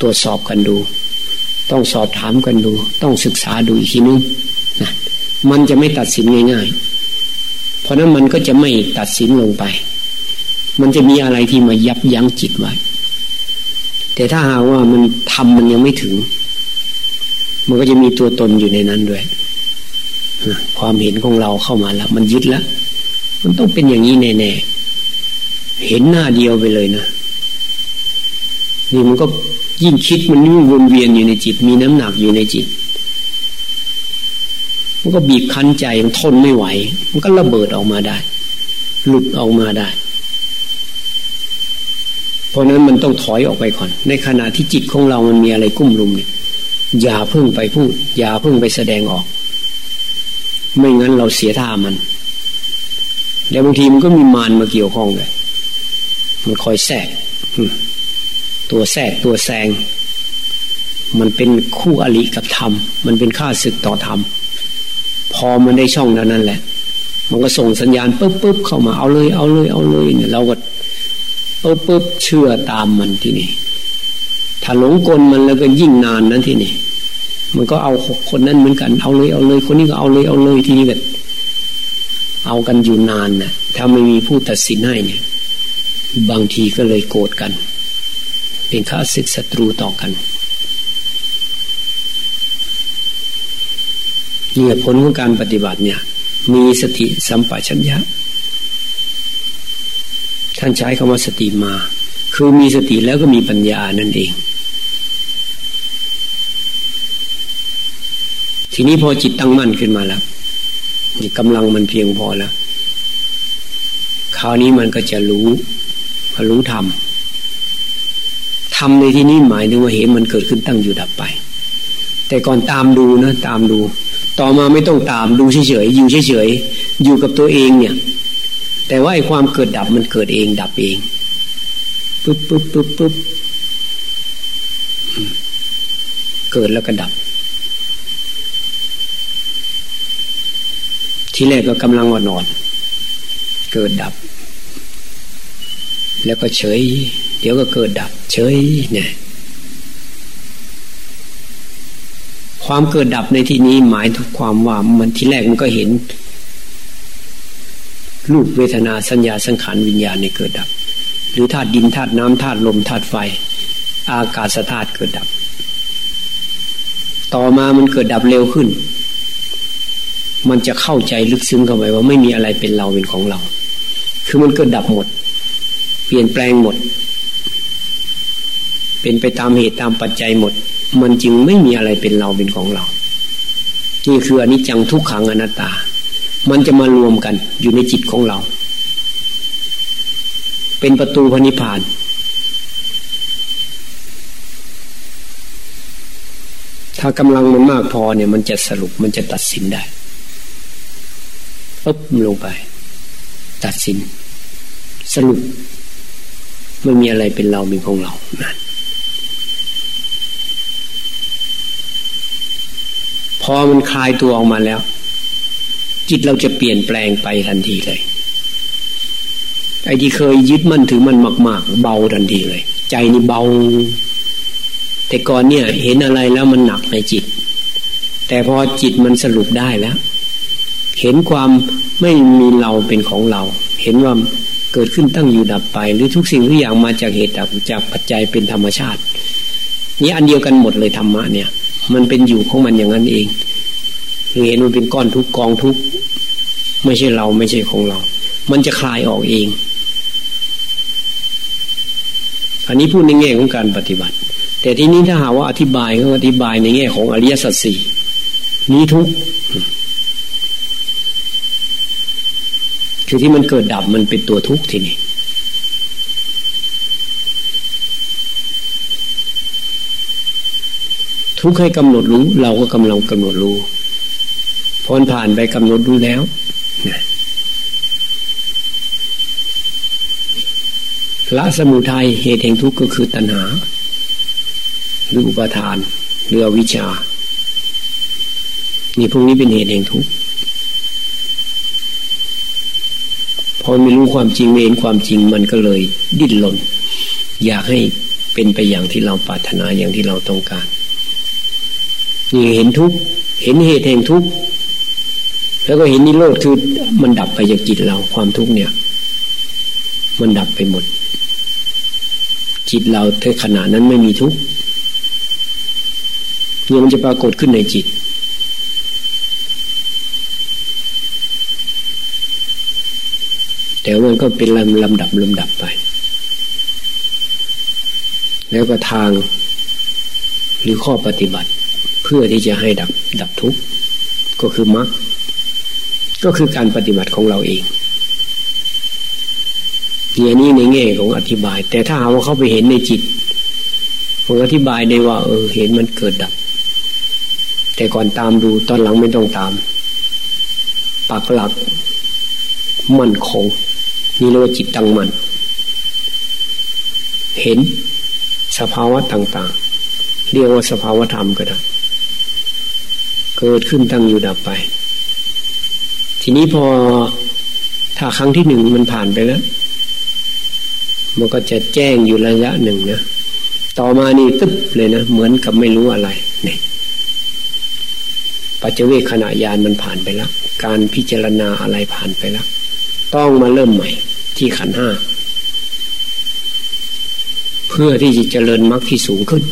ตรวจสอบกันดู ต้องสอบถามกันดู ต้องศึกษาดูอีกทีนึงนะมันจะไม่ตัดสินง่ายๆ เพราะนั้นมันก็จะไม่ตัดสินลงไป มันจะมีอะไรที่มายับยั้งจิตไว้ แต่ถ้าหากว่ามันทำมันยังไม่ถึง มันก็จะมีตัวตนอยู่ในนั้นด้วย ความเห็นของเราเข้ามาแล้ว มันยึดแล้ว มันต้องเป็นอย่างนี้แน่ๆเห็นหน้าเดียวไปเลยนะนี่มันก็ยิ่งคิดมันยิ่งวนเวียนอยู่ในจิต มีน้ำหนักอยู่ในจิต มันก็บีบคั้นใจมันทนไม่ไหว มันก็ระเบิดออกมาได้ หลุดออกมาได้ เพราะนั้นมันต้องถอยออกไปก่อน ในขณะที่จิตของเรามันมีอะไรกุ้มลุมเนี่ยอย่าเพิ่งไปพูด อย่าเพิ่งไปแสดงออก ไม่งั้นเราเสียท่ามัน แล้วบางทีมันก็มีมารมาเกี่ยวข้องเลยมันคอยแทรกตัวแทรกตัวแซง มันเป็นคู่อริกับธรรม มันเป็นข้าศึกต่อธรรม พอมันได้ช่องเท่านั้นแหละ มันก็ส่งสัญญาณปุ๊บปุ๊บเข้ามาเอาเลยเอาเลยเอาเลยเนี่ยเราก็ปุ๊บปุ๊บเชื่อตามมันที่นี่ถ้าหลงกลมันแล้วก็ยิ่งนานนั้นที่นี่ มันก็เอาคนนั้นเหมือนกัน เอาเลยเอาเลย คนนี้ก็เอาเลยเอาเลยทีนี้ก็เอากันอยู่นานนะถ้าไม่มีผู้ตัดสินให้เนี่ย บางทีก็เลยโกรธกัน เป็นข้าศึกศัตรูต่อกันเนี่ยผลของการปฏิบัติเนี่ย มีสติสัมปชัญญะ ท่านใช้คำว่าสติมา คือมีสติแล้วก็มีปัญญานั่นเอง ทีนี้พอจิตตั้งมั่นขึ้นมาแล้วกำลังมันเพียงพอแล้วคราวนี้มันก็จะรู้รู้ธรรมธรรมในที่นี้หมายถึงว่าเห็นมันเกิดขึ้นตั้งอยู่ดับไป แต่ก่อนตามดูนะ ตามดู ต่อมาไม่ต้องตามดูเฉยๆอยู่เฉยๆอยู่กับตัวเองเนี่ย แต่ว่าไอ้ความเกิดดับมันเกิดเอง ดับเองปุ๊บปุ๊บปุ๊บปุ๊บเกิดแล้วก็ดับ ที่แรกก็กำลังว่านอน เกิดดับ แล้วก็เฉย เดี๋ยวก็เกิดดับ เฉยเนี่ยความเกิดดับในที่นี้หมายถึงความว่ามันที่แรกมันก็เห็นรูปเวทนาสัญญาสังขารวิญญาณในเกิดดับ หรือธาตุดินธาตุน้ำธาตุลมธาตุไฟ อากาศธาตุเกิดดับ ต่อมามันเกิดดับเร็วขึ้น มันจะเข้าใจลึกซึ้งเข้าไปว่าไม่มีอะไรเป็นเราเป็นของเรา คือมันกิดดับหมด เปลี่ยนแปลงหมด เป็นไปตามเหตุตามปัจจัยหมด มันจึงไม่มีอะไรเป็นเราเป็นของเรา นี่คืออนิจจังทุกขังอนัตตา มันจะมารวมกันอยู่ในจิตของเรา เป็นประตูพนิพานถ้ากำลังมันมากพอเนี่ย มันจะสรุปมันจะตัดสินได้ ปุ๊บลงไป ตัดสิน สรุปไม่มีอะไรเป็นเราเป็นของเรานั่นพอมันคลายตัวออกมาแล้ว จิตเราจะเปลี่ยนแปลงไปทันทีเลยไอ้ที่เคยยึดมั่นถือมันมาก ๆ เบาทันทีเลย ใจนี่เบา แต่ก่อนเนี่ย เห็นอะไรแล้วมันหนักในจิต แต่พอจิตมันสรุปได้แล้ว เห็นความไม่มีเราเป็นของเรา เห็นว่าเกิดขึ้นตั้งอยู่ดับไป หรือทุกสิ่งทุกอย่างมาจากเหตุจากปัจจัยเป็นธรรมชาติ นี่อันเดียวกันหมดเลยธรรมะเนี่ย มันเป็นอยู่ของมันอย่างนั้นเองเห็นมันเป็นก้อนทุกกองทุกไม่ใช่เราไม่ใช่ของเรา มันจะคลายออกเอง อันนี้พูดในแง่ของการปฏิบัติ แต่ที่นี้ถ้าหาว่าอธิบายก็อธิบายในแง่ของอริยสัจสี่นี้ทุก คือที่มันเกิดดับมันเป็นตัวทุกข์ทีนี้ทุกข์ให้กำหนดรู้ เราก็กำลังกำหนดรู้พอผ่านไปกำหนดรู้แล้วละสมุทัยเหตุแห่งทุกข์ก็คือตัณหา หรืออุปทานหรือวิชา นี่พวกนี้เป็นเหตุแห่งทุกข์พ อไม่รู้ความจริงไม่เห็นความจริงมันก็เลยดิ้นรนอยากให้เป็นไปอย่างที่เราปรารถนาอย่างที่เราต้องการนี่เห็นทุกเห็นเหตุแห่งทุกแล้วก็เห็นนิโรธคือมันดับไปจากจิตเราความทุกเนี่ย มันดับไปหมด จิตเราในขณะนั้นไม่มีทุกเนี่ยมันจะปรากฏขึ้นในจิต แต่มันก็เป็นลำลำดับลำดับไป แล้วก็ทางหรือข้อปฏิบัติเพื่อที่จะให้ดับดับทุกข์ก็คือมรรคก็คือการปฏิบัติของเราเองเนี่ยนี่ในแง่ของอธิบาย แต่ถ้าหาว่าเขาไปเห็นในจิตผมอธิบายได้ว่า เออ เห็นมันเกิดดับ แต่ก่อนตามดูตอนหลังไม่ต้องตามปักหลักมั่นคง นี่เรียกว่าจิตตั้งมัน่นเห็นสภาวะต่างๆ เรียกว่าสภาวะธรรมก็ได้เกิดขึ้นตั้งอยู่ดับไป ทีนี้พอถ้าครั้งที่หนึ่งมันผ่านไปแล้ว มันก็จะแจ้งอยู่ระยะหนึ่งนะต่อมานี่ตึ๊บเลยนะเหมือนกับไม่รู้อะไรเนี่ยปัจเจเวขณะยานมันผ่านไปแล้ว การพิจารณาอะไรผ่านไปแล้ว ต้องมาเริ่มใหม่ ที่ขันห้า เพื่อที่จะเจริญมรรคที่สูงขึ้น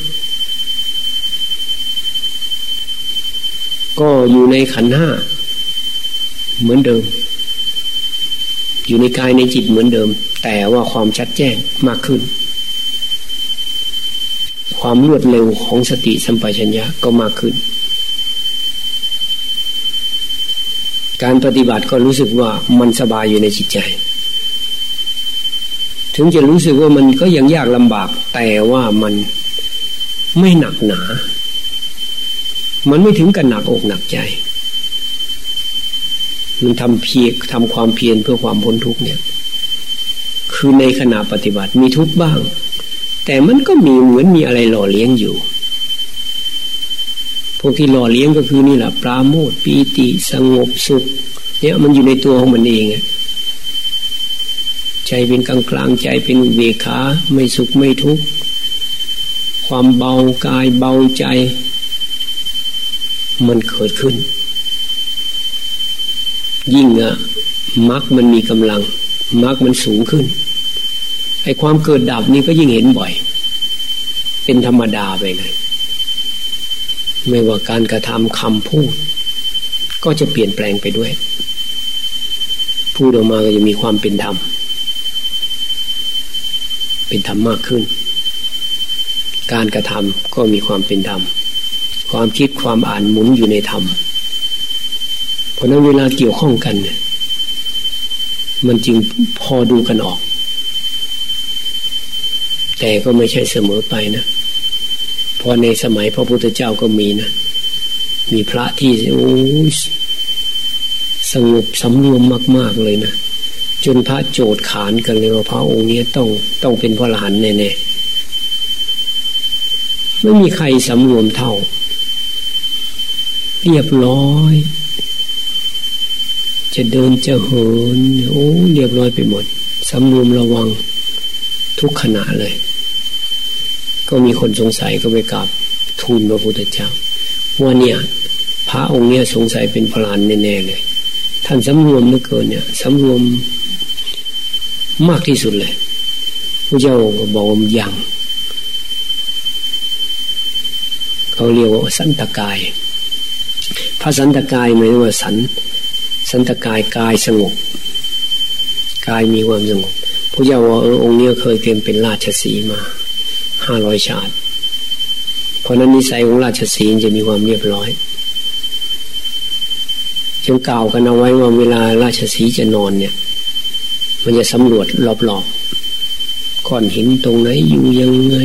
ก็อยู่ในขันห้า เหมือนเดิม อยู่ในกายในจิตเหมือนเดิม แต่ว่าความชัดแจ้งมากขึ้น ความรวดเร็วของสติสัมปชัญญะก็มากขึ้นการปฏิบัติก็รู้สึกว่ามันสบายอยู่ในจิตใจ ถึงจะรู้สึกว่ามันก็ยังยากลำบาก แต่ว่ามันไม่หนักหนา มันไม่ถึงกับหนักอกหนักใจ มันทำเพียรทำความเพียรเพื่อความพ้นทุกเนี่ย คือในขณะปฏิบัติมีทุกบ้าง แต่มันก็มีเหมือนมีอะไรหล่อเลี้ยงอยู่ พวกที่หล่อเลี้ยงก็คือนี่แหละปราโมทปีติสงบสุข เนี่ยมันอยู่ในตัวของมันเอง ใจเป็นกลางกลางใจเป็นเวขาไม่สุขไม่ทุกข์ความเบากายเบาใจ มันเกิดขึ้น ยิ่งอะมรรคมันมีกำลังมรรคมันสูงขึ้นไอ้ความเกิดดับนี่ก็ยิ่งเห็นบ่อย เป็นธรรมดาไปเลยไม่ว่าการกระทำคำพูด ก็จะเปลี่ยนแปลงไปด้วยพูดออกมาก็จะมีความเป็นธรรม เป็นธรรมมากขึ้น การกระทำก็มีความเป็นธรรม ความคิดความอ่านหมุนอยู่ในธรรม เพราะนั้นเวลาเกี่ยวข้องกันเนี่ยมันจึงพอดูกันออก แต่ก็ไม่ใช่เสมอไปนะพราะในสมัยพระพุทธเจ้าก็มีนะ มีพระที่โอ้สงบสำรวมมาก ๆเลยนะ จนพระโจทย์ขานกันเลยว่าพระองค์นี้ต้องต้องเป็นพระหลานแน่ๆไม่มีใครสำรวมเท่า เรียบร้อย จะเดินจะเหินโอ้เรียบร้อยไปหมดสำรวมระวังทุกขณะเลย ก็มีคนสงสัยก็ไปกราบทูลพระพุทธเจ้าว่าเนี่ยพระองค์เนี่ยสงสัยเป็นพลานแน่ๆเลย ท่านสำรวมเหลือเกินเนี่ยสำรวม มากที่สุดเลยพระเจ้าก็บอกว่ายังเขาเรียกว่าสันตกาย พระสันตกายหมายว่าสัน สันตกายกายสงบ กายมีความสงบพระเจ้าว่าเออองค์นี้เคยเกิดเป็นราชสีมาห้าร้อยชาติ เพราะนั้นนิสัยของราชสีจะมีความเรียบร้อยจึงกล่าวกันเอาไว้ว่าเวลาราชสีจะนอนเนี่ย มันจะสำรวจรอบๆก้อนหินตรงไหนอยู่ยังไง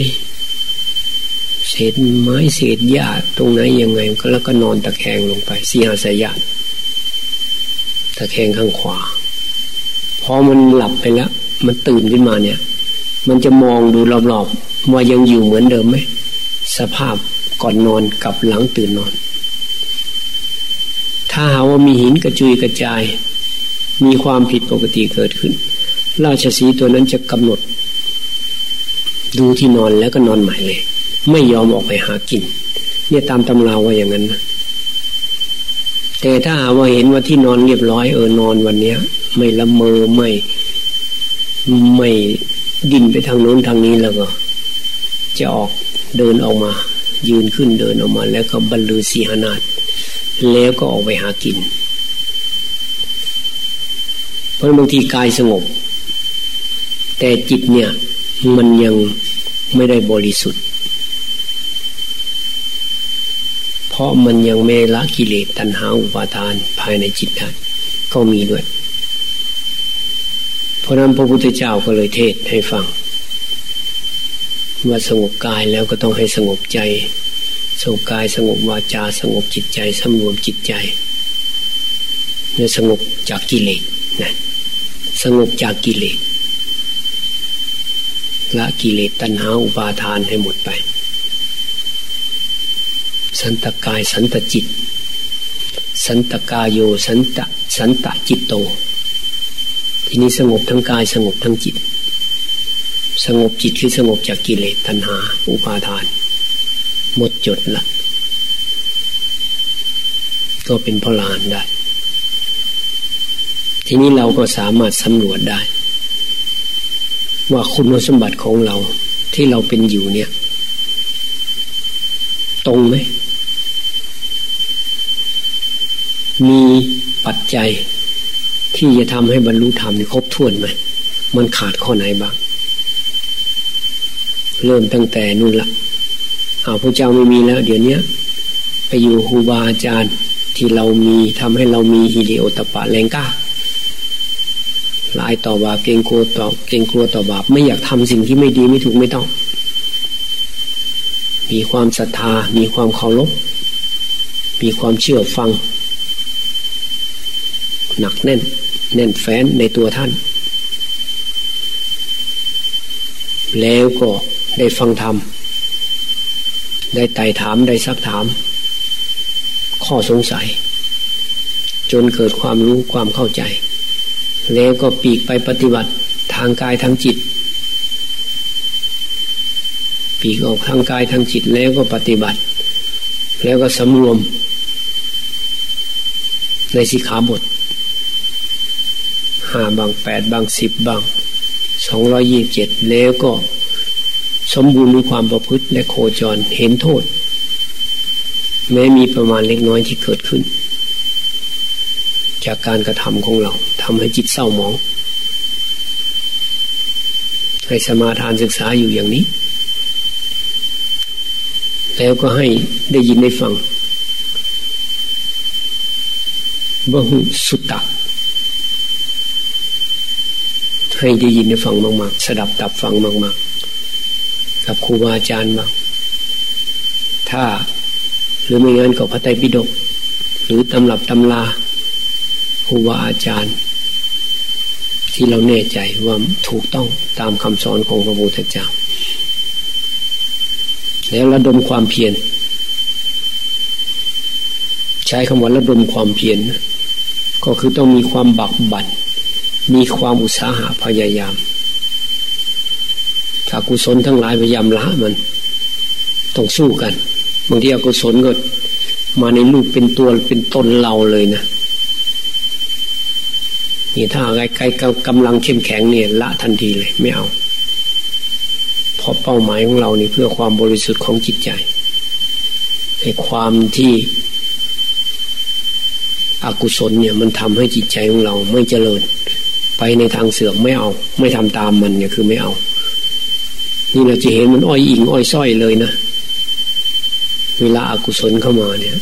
เศษไม้เศษหญ้าตรงไหนยังไงก็แล้วก็นอนตะแคงลงไปสีหาสายาตะแคงข้างขวา พอมันหลับไปแล้ว มันตื่นขึ้นมาเนี่ย มันจะมองดูรอบๆว่ายังอยู่เหมือนเดิมไหมสภาพก่อนนอนกับหลังตื่นนอน ถ้าหาว่ามีหินกระจุยกระจาย มีความผิดปกติเกิดขึ้น ราชสีตัวนั้นจะกำหนด ดูที่นอนแล้วก็นอนใหม่เลย ไม่ยอมออกไปหากิน เนี่ยตามตำราว่าอย่างนั้นนะแต่ถ้าหาว่าเห็นว่าที่นอนเรียบร้อยเออนอนวันเนี้ย ไม่ละเมอไม่ไม่ดิ้นไปทางโน้นทางนี้แล้วก็ จะออกเดินออกมา ยืนขึ้นเดินออกมา แล้วก็บรรลือสีหนาฏแล้วก็ออกไปหากิน เพราะบางทีกายสงบ แต่จิตเนี่ยมันยังไม่ได้บริสุทธิ์ เพราะมันยังไม่ละกิเลสตัณหาอุปาทานภายในจิตได้ก็มีด้วย เพราะนั้นพระพุทธเจ้าก็เลยเทศให้ฟัง ว่าสงบกายแล้วก็ต้องให้สงบใจ สงบกายสงบวาจา สงบจิตใจสำรวมจิตใจเนี่ยสงบจากกิเลสนะสงบจากกิเลส ละกิเลสตัณหาอุปาทานให้หมดไป สันตกายสันตจิต สันตกายโยสันตสันตจิตโต ทีนี้สงบทั้งกายสงบทั้งจิต สงบจิตคือสงบจากกิเลสตัณหาอุปาทาน หมดจดละก็เป็นพลานได้ ทีนี้เราก็สามารถสำรวจได้ ว่าคุณสมบัติของเราที่เราเป็นอยู่เนี่ย ตรงไหม มีปัจจัยที่จะทำให้บรรลุธรรมครบถ้วนไหม มันขาดข้อไหนบ้าง เริ่มตั้งแต่นู่นละเอาพระเจ้าไม่มีแล้ว เดี๋ยวนี้ไปอยู่ครูบาอาจารย์ที่เรามีทำให้เรามีฮิริโอตปะแรงกล้า หลายต่อบาปเกรงกลัวต่อเกรงกลัวต่อบาปไม่อยากทำสิ่งที่ไม่ดีไม่ถูกไม่ต้อง มีความศรัทธา มีความเคารพมีความเชื่อฟัง หนักแน่น แน่นแฟ้นในตัวท่าน แล้วก็ได้ฟังธรรม ได้ไต่ถามได้ซักถาม ข้อสงสัย จนเกิดความรู้ความเข้าใจ แล้วก็ปีกไปปฏิบัติทางกายทางจิต ปีกออกทางกายทางจิตแล้วก็ปฏิบัติ แล้วก็สำรวม ในสิขาบทห้าบางแปดบางสิบบางสองร้อยยี่บเจ็ดแล้วก็สมบูรณ์มีความประพฤติและโคจรเห็นโทษ แม้มีประมาณเล็กน้อยที่เกิดขึ้น จากการกระทำของเรา ทำให้จิตเศร้าหมอง ให้สมาทานศึกษาอยู่อย่างนี้ แล้วก็ให้ได้ยินได้ฟังบหุสุตตะให้ได้ยินได้ฟังมากๆ สดับตับฟังมาก ๆ กับครูบาอาจารย์บ้างถ้าหรือไม่งั้นก็พระไตรปิฎกหรือตำรับตำลาครูบาอาจารย์ ที่เราแน่ใจว่าถูกต้องตามคำสอนของพระพุทธเจ้า แล้วระดมความเพียรใช้คำว่าระดมความเพียรก็คือต้องมีความบักบั่นมีความอุตสาหะพยายามถ้ากุศลทั้งหลายพยายามละมัน ต้องสู้กัน บางทีอกุศลก็มาในรูปเป็นตัวเป็นตนเราเลยนะ นี่ถ้าใครกำลังเข้มแข็งเนี่ยละทันทีเลยไม่เอาเพราะเป้าหมายของเรานี่เพื่อความบริสุทธิ์ของจิตใจให้ความที่อกุศลเนี่ยมันทำให้จิตใจของเราไม่เจริญ ไปในทางเสื่อมไม่เอา ไม่ทำตามมันเนี่ยคือไม่เอา นี่เราจะเห็นมันอ้อยอิงอ้อยส้อยเลยนะ เวลาอากุศลเข้ามาเนี่ย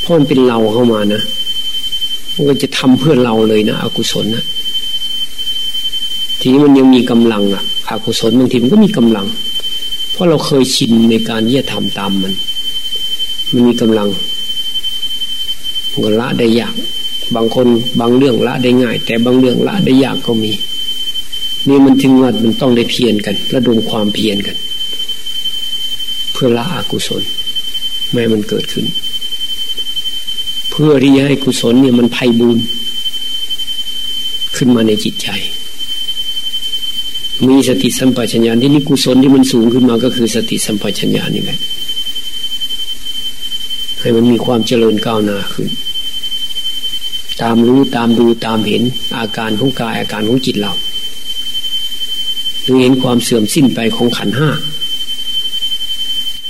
เพราะมันเป็นเราเข้ามานะ มันก็จะทำเพื่อเราเลยนะอกุศลนะทีนี้มันยังมีกำลังอะอกุศลบางทีมันก็มีกำลัง เพราะเราเคยชินในการที่จะทำตามมัน มันมีกำลังก็ละได้ยาก บางคนบางเรื่องละได้ง่าย แต่บางเรื่องละได้ยากก็มี นี่มันถึงว่ามันต้องได้เพียรกันระดมความเพียรกัน เพื่อละอกุศลไม่มันเกิดขึ้น เพื่อที่จะให้กุศลเนี่ยมันไพ่บูนขึ้นมาในจิตใจ มีสติสัมปชัญญะที่นี่กุศลที่มันสูงขึ้นมาก็คือสติสัมปชัญญะนี่แหละให้มันมีความเจริญก้าวหน้าขึ้น ตามรู้ตามดูตามเห็น อาการของกายอาการของจิตเราหรือเห็นความเสื่อมสิ้นไปของขันห้า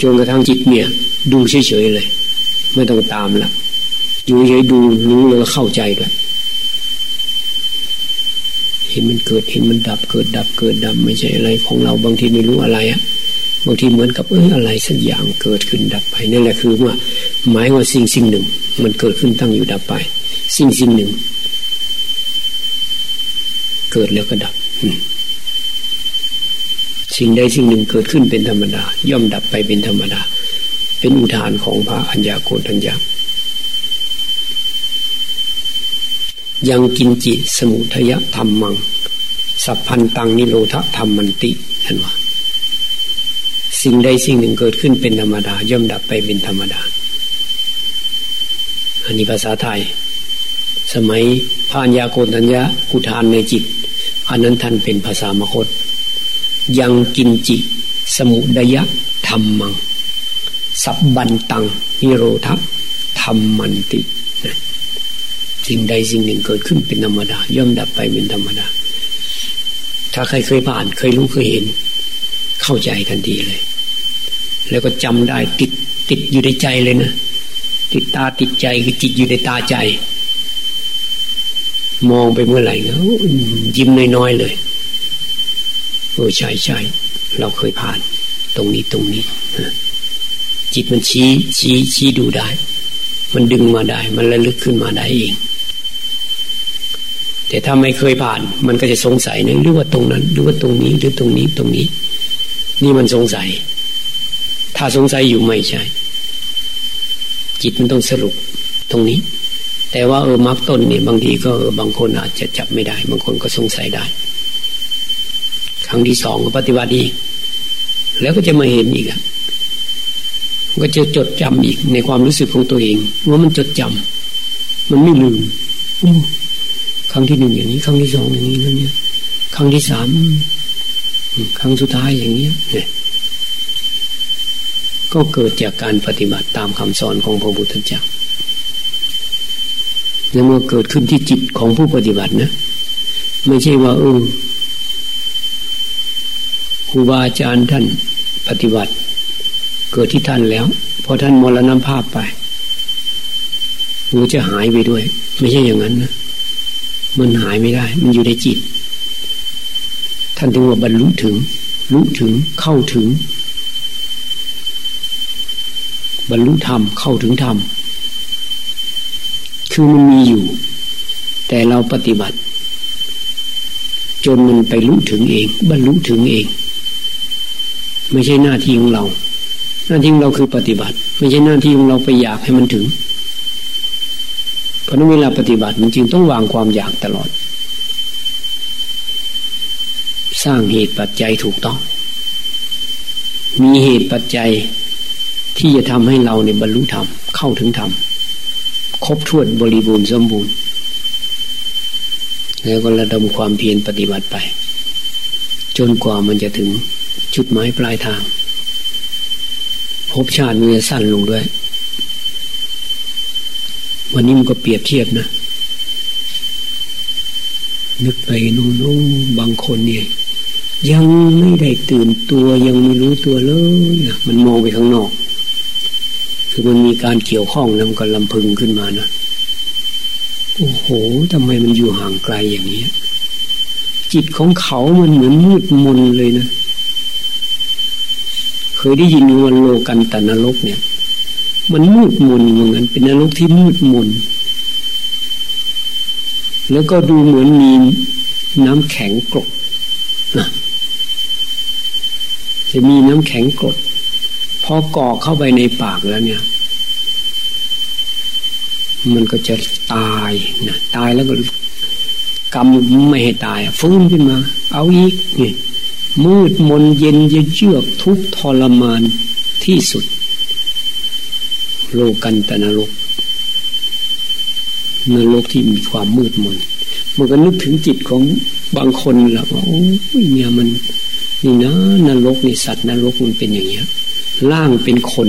จนกระทั่งจิตเนี่ย ดูเฉยๆเลย ไม่ต้องตามละ อยู่เฉยดูรู้แล้วเข้าใจด้วยเห็นมันเกิดเห็นมันดับ เกิดดับเกิดดับไม่ใช่อะไร ของเราบางทีไม่รู้อะไรอะบางทีเหมือนกับเอออะไรสักอย่างเกิดขึ้นดับไปนั่นแหละคือว่าหมายว่าสิ่งสิ่งหนึ่ง มันเกิดขึ้นตั้งอยู่ดับไป สิ่งสิ่งหนึ่ง เกิดแล้วก็ดับสิ่งใดสิ่งหนึ่งเกิดขึ้นเป็นธรรมดา ย่อมดับไปเป็นธรรมดา เป็นอุทานของพระอัญญาโกฏัญญา ยังกินจิสมุทยธรรมมัง สัพพันตังนิโรธธรรมมันติเห็นว่า สิ่งใดสิ่งหนึ่งเกิดขึ้นเป็นธรรมดา ย่อมดับไปเป็นธรรมดา อันนี้ภาษาไทย สมัยพานยาโกนัญญาอุทานในจิต อันนั้นท่านเป็นภาษามคต ยังกินจิ สมุดยะธรรมัง สับบันตังนิโรธธรรมมันติ สิ่งใดสิ่งหนึ่งเกิดขึ้นเป็นธรรมดา ย่อมดับไปเป็นธรรมดา ถ้าใครเคยผ่านเคยรู้เคยเห็น เข้าใจทันทีเลย แล้วก็จำได้ติดติดอยู่ในใจเลยนะติดตาติดใจคือจิตอยู่ในตาใจ มองไปเมื่อไหร่ก็ยิ้มน้อยๆเลยโอ้ใช่ใช่เราเคยผ่าน ตรงนี้ตรงนี้จิตมันชี้ชี้ชี้ดูได้ มันดึงมาได้ มันระลึกขึ้นมาได้เอง แต่ถ้าไม่เคยผ่าน มันก็จะสงสัยนะหรือว่าตรงนั้น หรือว่าตรงนี้หรือตรงนี้ตรงนี้ นี่มันสงสัย ถ้าสงสัยอยู่ไม่ใช่ จิตมันต้องสรุปตรงนี้ แต่ว่าเออมรรคต้นเนี่ยบางทีก็เออบางคนอาจจะจับไม่ได้ บางคนก็สงสัยได้ ครั้งที่สองก็ปฏิบัติอีกแล้วก็จะมาเห็นอีกอะก็จะจดจำอีกในความรู้สึกของตัวเอง ว่ามันจดจำมันไม่ลืม รั้งที่หนึ่งอย่างนี้ ครั้งที่สองอย่างนี้นั่นเนี่ยครั้งที่สามครั้งสุดท้ายอย่างนี้เนี่ยก็เกิดจากการปฏิบัติตามคำสอนของพระพุทธเจ้าแล้วเมื่อเกิดขึ้นที่จิตของผู้ปฏิบัตินะ ไม่ใช่ว่าเออครูบาอาจารย์ท่านปฏิบัติ เกิดที่ท่านแล้วพอท่านมรณภาพไปมันจะหายไปด้วย ไม่ใช่อย่างนั้นนะ มันหายไม่ได้ มันอยู่ในจิต ท่านถึงว่าบรรลุถึง รู้ถึงเข้าถึง บรรลุธรรมเข้าถึงธรรมคือมันมีอยู่ แต่เราปฏิบัติ จนมันไปรู้ถึงเอง บรรลุถึงเอง ไม่ใช่หน้าที่ของเรา หน้าที่ของเราคือปฏิบัติ ไม่ใช่หน้าที่ของเราไปอยากให้มันถึง เพราะนั้นเวลาปฏิบัติมันจึงต้องวางความอยากตลอด สร้างเหตุปัจจัยถูกต้อง มีเหตุปัจจัยที่จะทำให้เราในบรรลุธรรมเข้าถึงธรรมครบถ้วนบริบูรณ์สมบูรณ์ แล้วก็ระดมความเพียรปฏิบัติไป จนกว่ามันจะถึงจุดหมายปลายทาง พบชาติมันจะสั้นลงด้วย วันนี้มันก็เปรียบเทียบนะ นึกไปนู่นบางคนเนี่ย ยังไม่ได้ตื่นตัวยังไม่รู้ตัวเลยมันมองไปข้างนอก คือมันมีการเกี่ยวข้องแล้วก็ลำพึงขึ้นมานะโอ้โหทำไมมันอยู่ห่างไกลอย่างนี้จิตของเขามันเหมือนมืดมนเลยนะ เคยได้ยินวันโลกันตนรกเนี่ย มันมืดมนอย่างนั้นเป็นนรกที่มืดมน แล้วก็ดูเหมือนมีน้ำแข็งกรดนะจะมีน้ำแข็งกรดพอก่อเข้าไปในปากแล้วเนี่ย มันก็จะตายนะตายแล้วก็กำไม่ให้ตายฟื้นขึ้นมา เอาอีกนี่มืดมนเย็นเยือกทุกทรมานที่สุด โลกันตนรกนรกที่มีความมืดมนมันก็นึกถึงจิตของบางคนแหละว่าโอ้ยเนี่ยมัน นี่นะนรกนี่สัตว์นรกมันเป็นอย่างเงี้ยร่างเป็นคน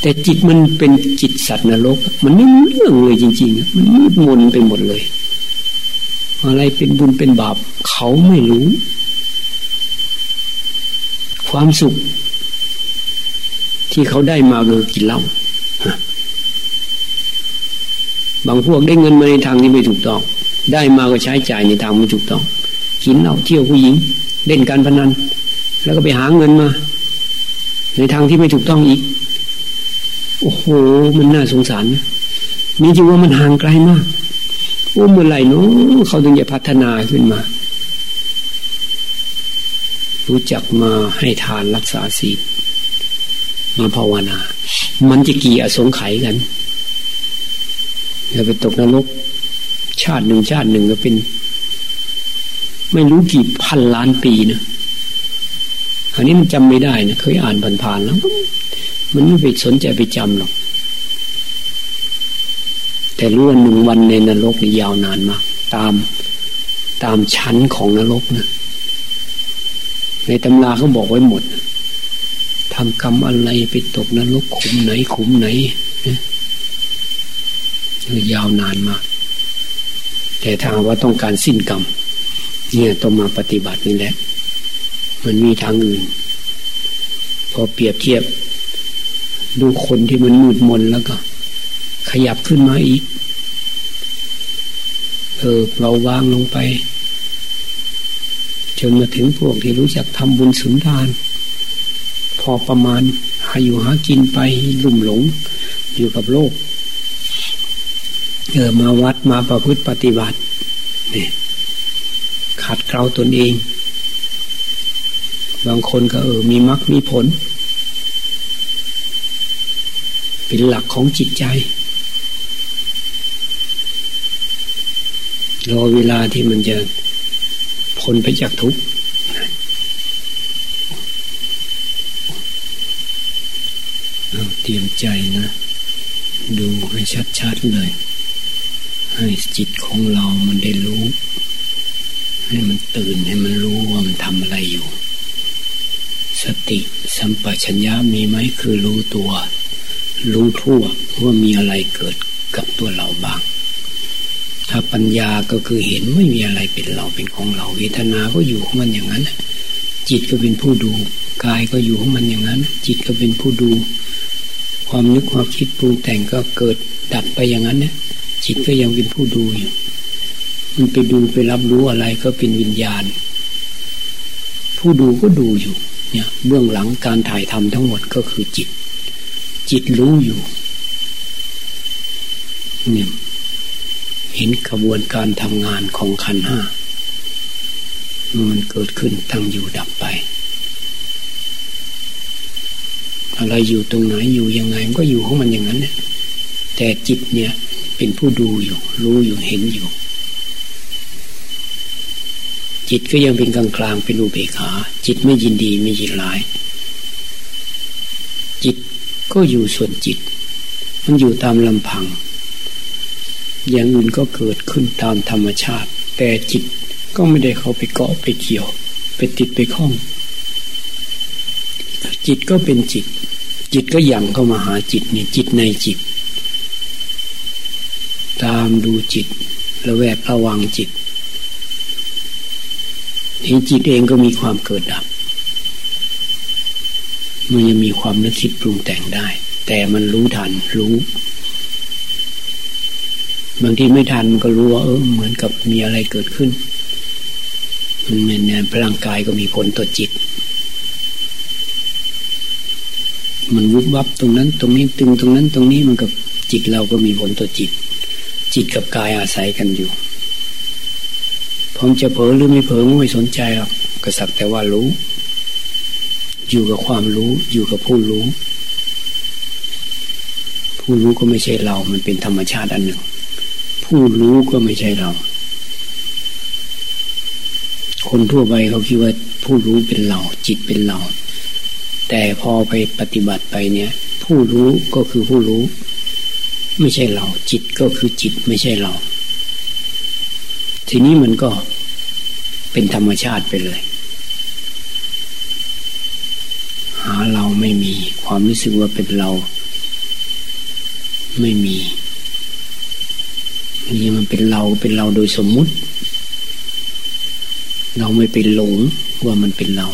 แต่จิตมันเป็นจิตสัตว์นรก มันไม่รู้เรื่องเลยจริงๆ มันมืดมนไปหมดเลย อะไรเป็นบุญเป็นบาป เขาไม่รู้ ความสุข ที่เขาได้มาคือกินเหล้าบางพวกได้เงินมาในทางที่ไม่ถูกต้อง ได้มาก็ใช้จ่ายในทางไม่ถูกต้อง กินเหล้าเที่ยวผู้หญิง เล่นการพนัน แล้วก็ไปหาเงินมา ในทางที่ไม่ถูกต้องอีก โอ้โห มันน่าสงสารนะนี่จริงว่ามันห่างไกลมากโอ้เมื่อไหร่เนาะเขาถึงจะพัฒนาขึ้นมา รู้จักมาให้ทานรักษาศีล มาภาวนา มันจะกี่อสงไขยกันจะไปตกนรก ชาติหนึ่งชาติหนึ่งก็เป็น ไม่รู้กี่พันล้านปีนะอันนี้มันจำไม่ได้นะเคยอ่านผ่านๆแล้วมันไม่ไปสนใจไปจำหรอก แต่รู้ว่าหนึ่งวันในนรกนี่ยาวนานมาก ตามตามชั้นของนรกนะในตำราเขาบอกไว้หมด ทำกรรมอะไรไปตกนรกขุมไหนขุมไหนยาวนานมาก แต่ถ้าว่าต้องการสิ้นกรรม เนี่ยต้องมาปฏิบัตินี่แหละ มันมีทางอื่น พอเปรียบเทียบ ดูคนที่มันมืดมนแล้วก็ ขยับขึ้นมาอีก เออเราวางลงไป จนมาถึงพวกที่รู้จักทำบุญสุนทาน อประมาณหาอยู่หากินไปลุ่มหลง อยู่กับโลกเออมาวัดมาประพฤติปฏิบัติเนี่ยขัดเกลาตนเอง บางคนก็เออมีมรรคมีผล เป็นหลักของจิตใจรอเวลาที่มันจะพ้นไปจากทุกข์ เตรียมใจนะ ดูให้ชัดๆเลย ให้จิตของเรามันได้รู้ ให้มันตื่นให้มันรู้ว่ามันทำอะไรอยู่ สติสัมปชัญญะมีไหมคือรู้ตัว รู้ทั่วว่ามีอะไรเกิดกับตัวเราบ้าง ถ้าปัญญาก็คือเห็นไม่มีอะไรเป็นเราเป็นของเราเวทนาก็อยู่ของมันอย่างนั้นจิตก็เป็นผู้ดูกายก็อยู่ของมันอย่างนั้น จิตก็เป็นผู้ดู ความนึกความคิดปรุงแต่งก็เกิดดับไปอย่างนั้นเนี่ยจิตก็ยังเป็นผู้ดูอยู่ มันไปดูไปรับรู้อะไรก็เป็นวิญญาณ ผู้ดูก็ดูอยู่ เนี่ย เบื้องหลังการถ่ายทำทั้งหมดก็คือจิต จิตรู้อยู่ เนี่ยเห็นกระบวนการทำงานของขันห้ามันเกิดขึ้นตั้งอยู่ดับไป อะไรอยู่ตรงไหนอยู่ยังไงมันก็อยู่ของมันอย่างนั้นเนี่ยแต่จิตเนี่ยเป็นผู้ดูอยู่ รู้อยู่เห็นอยู่ จิตก็ยังเป็นกลางกลางเป็นอุเบกขา จิตไม่ยินดีไม่ยินร้าย จิตก็อยู่ส่วนจิต มันอยู่ตามลำพัง อย่างอื่นก็เกิดขึ้นตามธรรมชาติ แต่จิตก็ไม่ได้เข้าไปเกาะไปเกี่ยว ไปติดไปคล้องจิตก็เป็นจิต จิตก็ยังเข้ามาหาจิตเนี่ยจิตในจิต ตามดูจิตระแวดระวังจิตนี่จิตเองก็มีความเกิดดับ มันยังมีความนึกคิดปรุงแต่งได้ แต่มันรู้ทันรู้ บางทีไม่ทันมันก็รู้ว่าเออเหมือนกับมีอะไรเกิดขึ้น มันเนี่ยพลังกายก็มีผลต่อจิต มันวุบวับตรงนั้นตรงนี้ตึงตรงนั้นตรงนี้มันกับจิตเราก็มีผลต่อจิต จิตกับกายอาศัยกันอยู่พร้อมจะเผลอหรือไม่เผลอไม่สนใจหรอกก็สักแต่ว่ารู้ อยู่กับความรู้อยู่กับผู้รู้ ผู้รู้ก็ไม่ใช่เรา มันเป็นธรรมชาติอันหนึ่ง ผู้รู้ก็ไม่ใช่เรา คนทั่วไปเขาคิดว่าผู้รู้เป็นเรา จิตเป็นเรา แต่พอไปปฏิบัติไปเนี่ย ผู้รู้ก็คือผู้รู้ ไม่ใช่เรา จิตก็คือจิตไม่ใช่เรา ทีนี้มันก็เป็นธรรมชาติไปเลย หาเราไม่มีความรู้สึกว่าเป็นเรา ไม่มีนี่มันเป็นเราเป็นเราโดยสมมุติ เราไม่ไปหลงว่ามันเป็นเรา